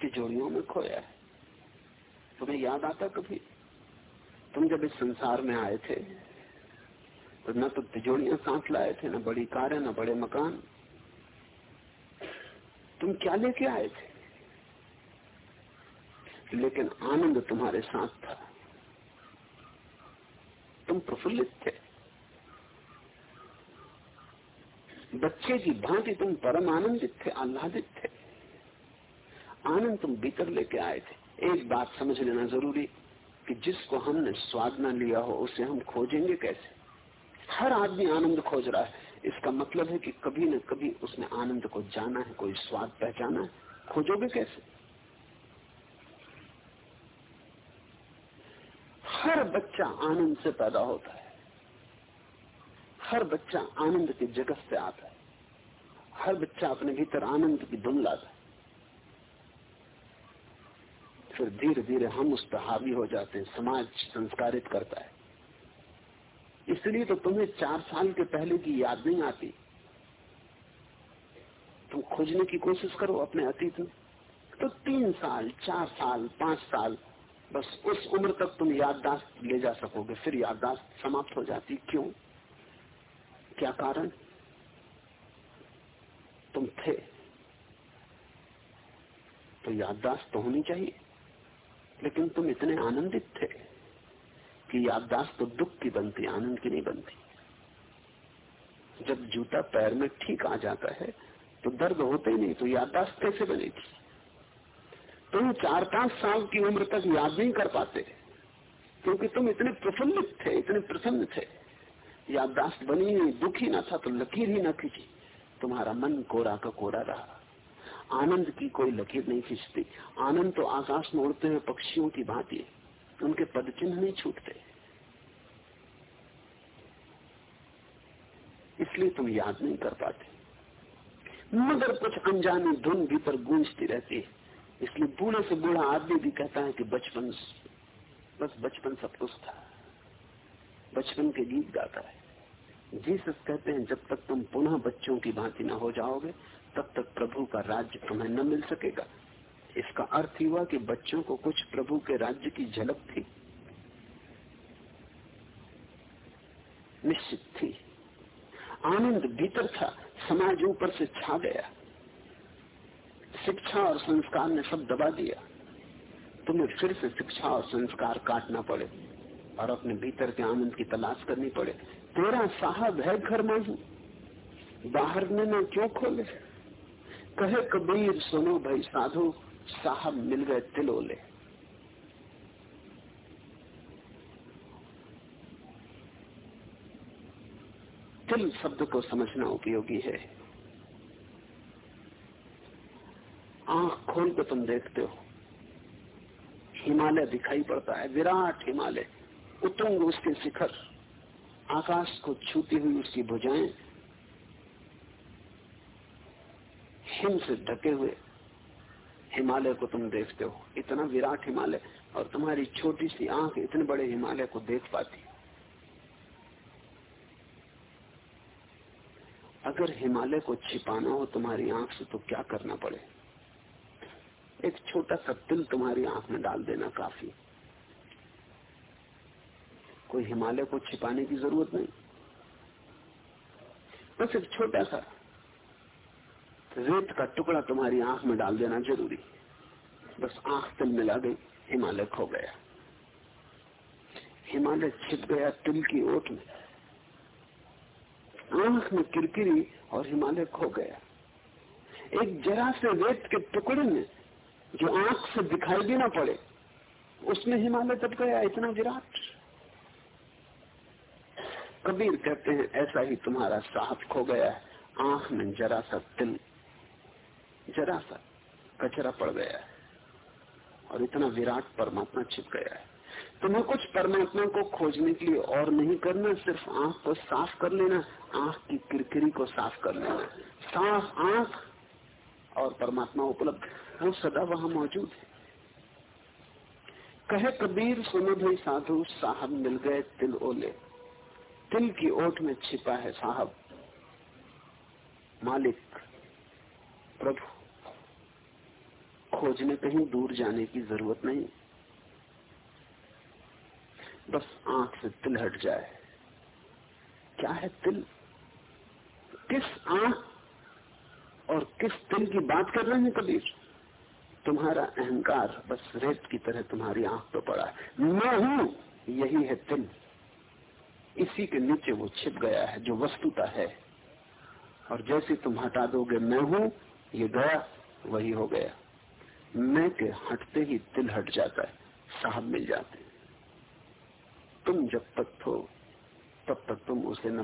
तिजोरियों में खोया है। तुम्हें याद आता कभी? तुम जब इस संसार में आए थे तो न तो तिजोरियाँ साथ लाए थे, न बड़ी कारें, न बड़े मकान। तुम क्या लेके आए थे? लेकिन आनंद तुम्हारे साथ था। तुम प्रफुल्लित थे। बच्चे की भांति तुम परम आनंदित थे, आह्लादित थे। आनंद तुम भीतर लेके आए थे। एक बात समझ लेना ज़रूरी कि जिसको हमने स्वाद न लिया हो, उसे हम खोजेंगे कैसे? हर आदमी आनंद खोज रहा है। इसका मतलब है कि कभी न कभी उसने आनंद को जाना है, कोई स्वाद पहचाना है। खोजोगे कैसे? हर बच्चा आनंद से पैदा होता है। हर बच्चा आनंद के जगत से आता है। हर बच्चा अपने भीतर आनंद की धुन लाता है। फिर धीरे धीरे हम उस पर हावी हो जाते हैं, समाज संस्कारित करता है। इसलिए तो तुम्हें चार साल के पहले की याद नहीं आती। तुम खोजने की कोशिश करो अपने अतीत में। तो तीन साल, चार साल, पाँच साल, बस उस उम्र तक तुम याददाश्त ले जा सकोगे, फिर याददाश्त समाप्त हो जाती। क्यों? क्या कारण? तुम थे। तो याददाश्त तो होनी चाहिए। लेकिन तुम इतने आनंदित थे कि याददाश्त तो दुख की बनती, आनंद की नहीं बनती। जब जूता पैर में ठीक आ जाता है तो दर्द होते ही नहीं तो याददाश्त कैसे बनेगी? तुम चार पाँच साल की उम्र तक याद नहीं कर पाते, क्योंकि तुम इतने प्रफुल्लित थे, इतने प्रसन्न थे। याददाश्त बनी नहीं दुखी ना था तो लकीर ही ना खींची। तुम्हारा मन कोरा का कोरा रहा। आनंद की कोई लकीर नहीं खींचती। आनंद तो आकाश में उड़ते हुए पक्षियों की भांति उनके पद चिन्ह नहीं छूटते। इसलिए तुम याद नहीं कर पाते। मगर कुछ अनजानी धुन भीतर गूंजती रहती है। इसलिए बूढ़े से बूढ़ा आदमी भी कहता है कि बचपन बस बचपन सब कुछ था। बचपन के गीत गाता है। जीसस कहते हैं, जब तक तुम पुनः बच्चों की भांति न हो जाओगे, तब तक प्रभु का राज्य तुम्हें न मिल सकेगा। इसका अर्थ हुआ कि बच्चों को कुछ प्रभु के राज्य की झलक थी। निश्चित थी। आनंद भीतर था, समाज ऊपर से छा गया। शिक्षा और संस्कार ने सब दबा दिया। तुम्हें फिर से शिक्षा और संस्कार काटना पड़े। और अपने भीतर के आनंद की तलाश करनी पड़े। तेरा साहब है घर में हूँ बाहर में न क्यों खोले? कहे कबीर, सुनो भाई साधु, साहब मिल गए तिलोले। तिल शब्द को समझना उपयोगी है। आँख खोल के तुम देखते हो। हिमालय दिखाई पड़ता है, विराट हिमालय। उतुंग उसके शिखर, आकाश को छूती हुई उसकी भुजाएँ, हिम से ढके हुए, हिमालय को तुम देखते हो। इतना विराट हिमालय, और तुम्हारी छोटी सी आँख इतने बड़े हिमालय को देख पाती। अगर हिमालय को छिपाना हो तुम्हारी आँख से तो क्या करना पड़े? एक छोटा सा तिल तुम्हारी आँख में डाल देना काफ़ी। कोई हिमालय को छिपाने की ज़रूरत नहीं। बस एक छोटा सा रेत का टुकड़ा तुम्हारी आँख में डाल देना ज़रूरी। बस आँख तिल मिला गई हिमालय खो गया। हिमालय छिप गया तिल की ओट में। आँख में किरकिरी और हिमालय खो गया। एक जरा से रेत के टुकड़े में जो आँख से दिखाई भी ना पड़े, उसमें हिमालय तब गया इतना विराट। कबीर कहते हैं, ऐसा ही तुम्हारा साथ खो गया है। आँख में जरा सा तिल, जरा सा कचरा पड़ गया है और इतना विराट परमात्मा छिप गया है। तुम्हें कुछ परमात्मा को खोजने के लिए और नहीं करना, सिर्फ़ आँख को साफ़ कर लेना, आँख की किरकिरी को साफ़ कर लेना। साफ़ आँख और परमात्मा उपलब्ध वो सदा वहाँ मौजूद है। कहे कबीर, सुनो भाई साधु, साहब मिल गए तिल ओले। तिल की ओट में छिपा है साहब। मालिक, प्रभु, खोजने कहीं दूर जाने की ज़रूरत नहीं। बस आँख से तिल हट जाए। क्या है तिल किस आँख और किस तिल की बात कर रहे हैं कबीर तुम्हारा अहंकार बस रेत की तरह तुम्हारी आँख पर पड़ा है। मैं हूँ, यही है तिल इसी के नीचे वो छिप गया है, जो वस्तुता है। और जैसे तुम हटा दोगे मैं हूँ, ये गया वही हो गया। मैं के हटते ही दिल हट जाता है, साहब मिल जाते तुम जब तक हो, तब तक तुम उसे न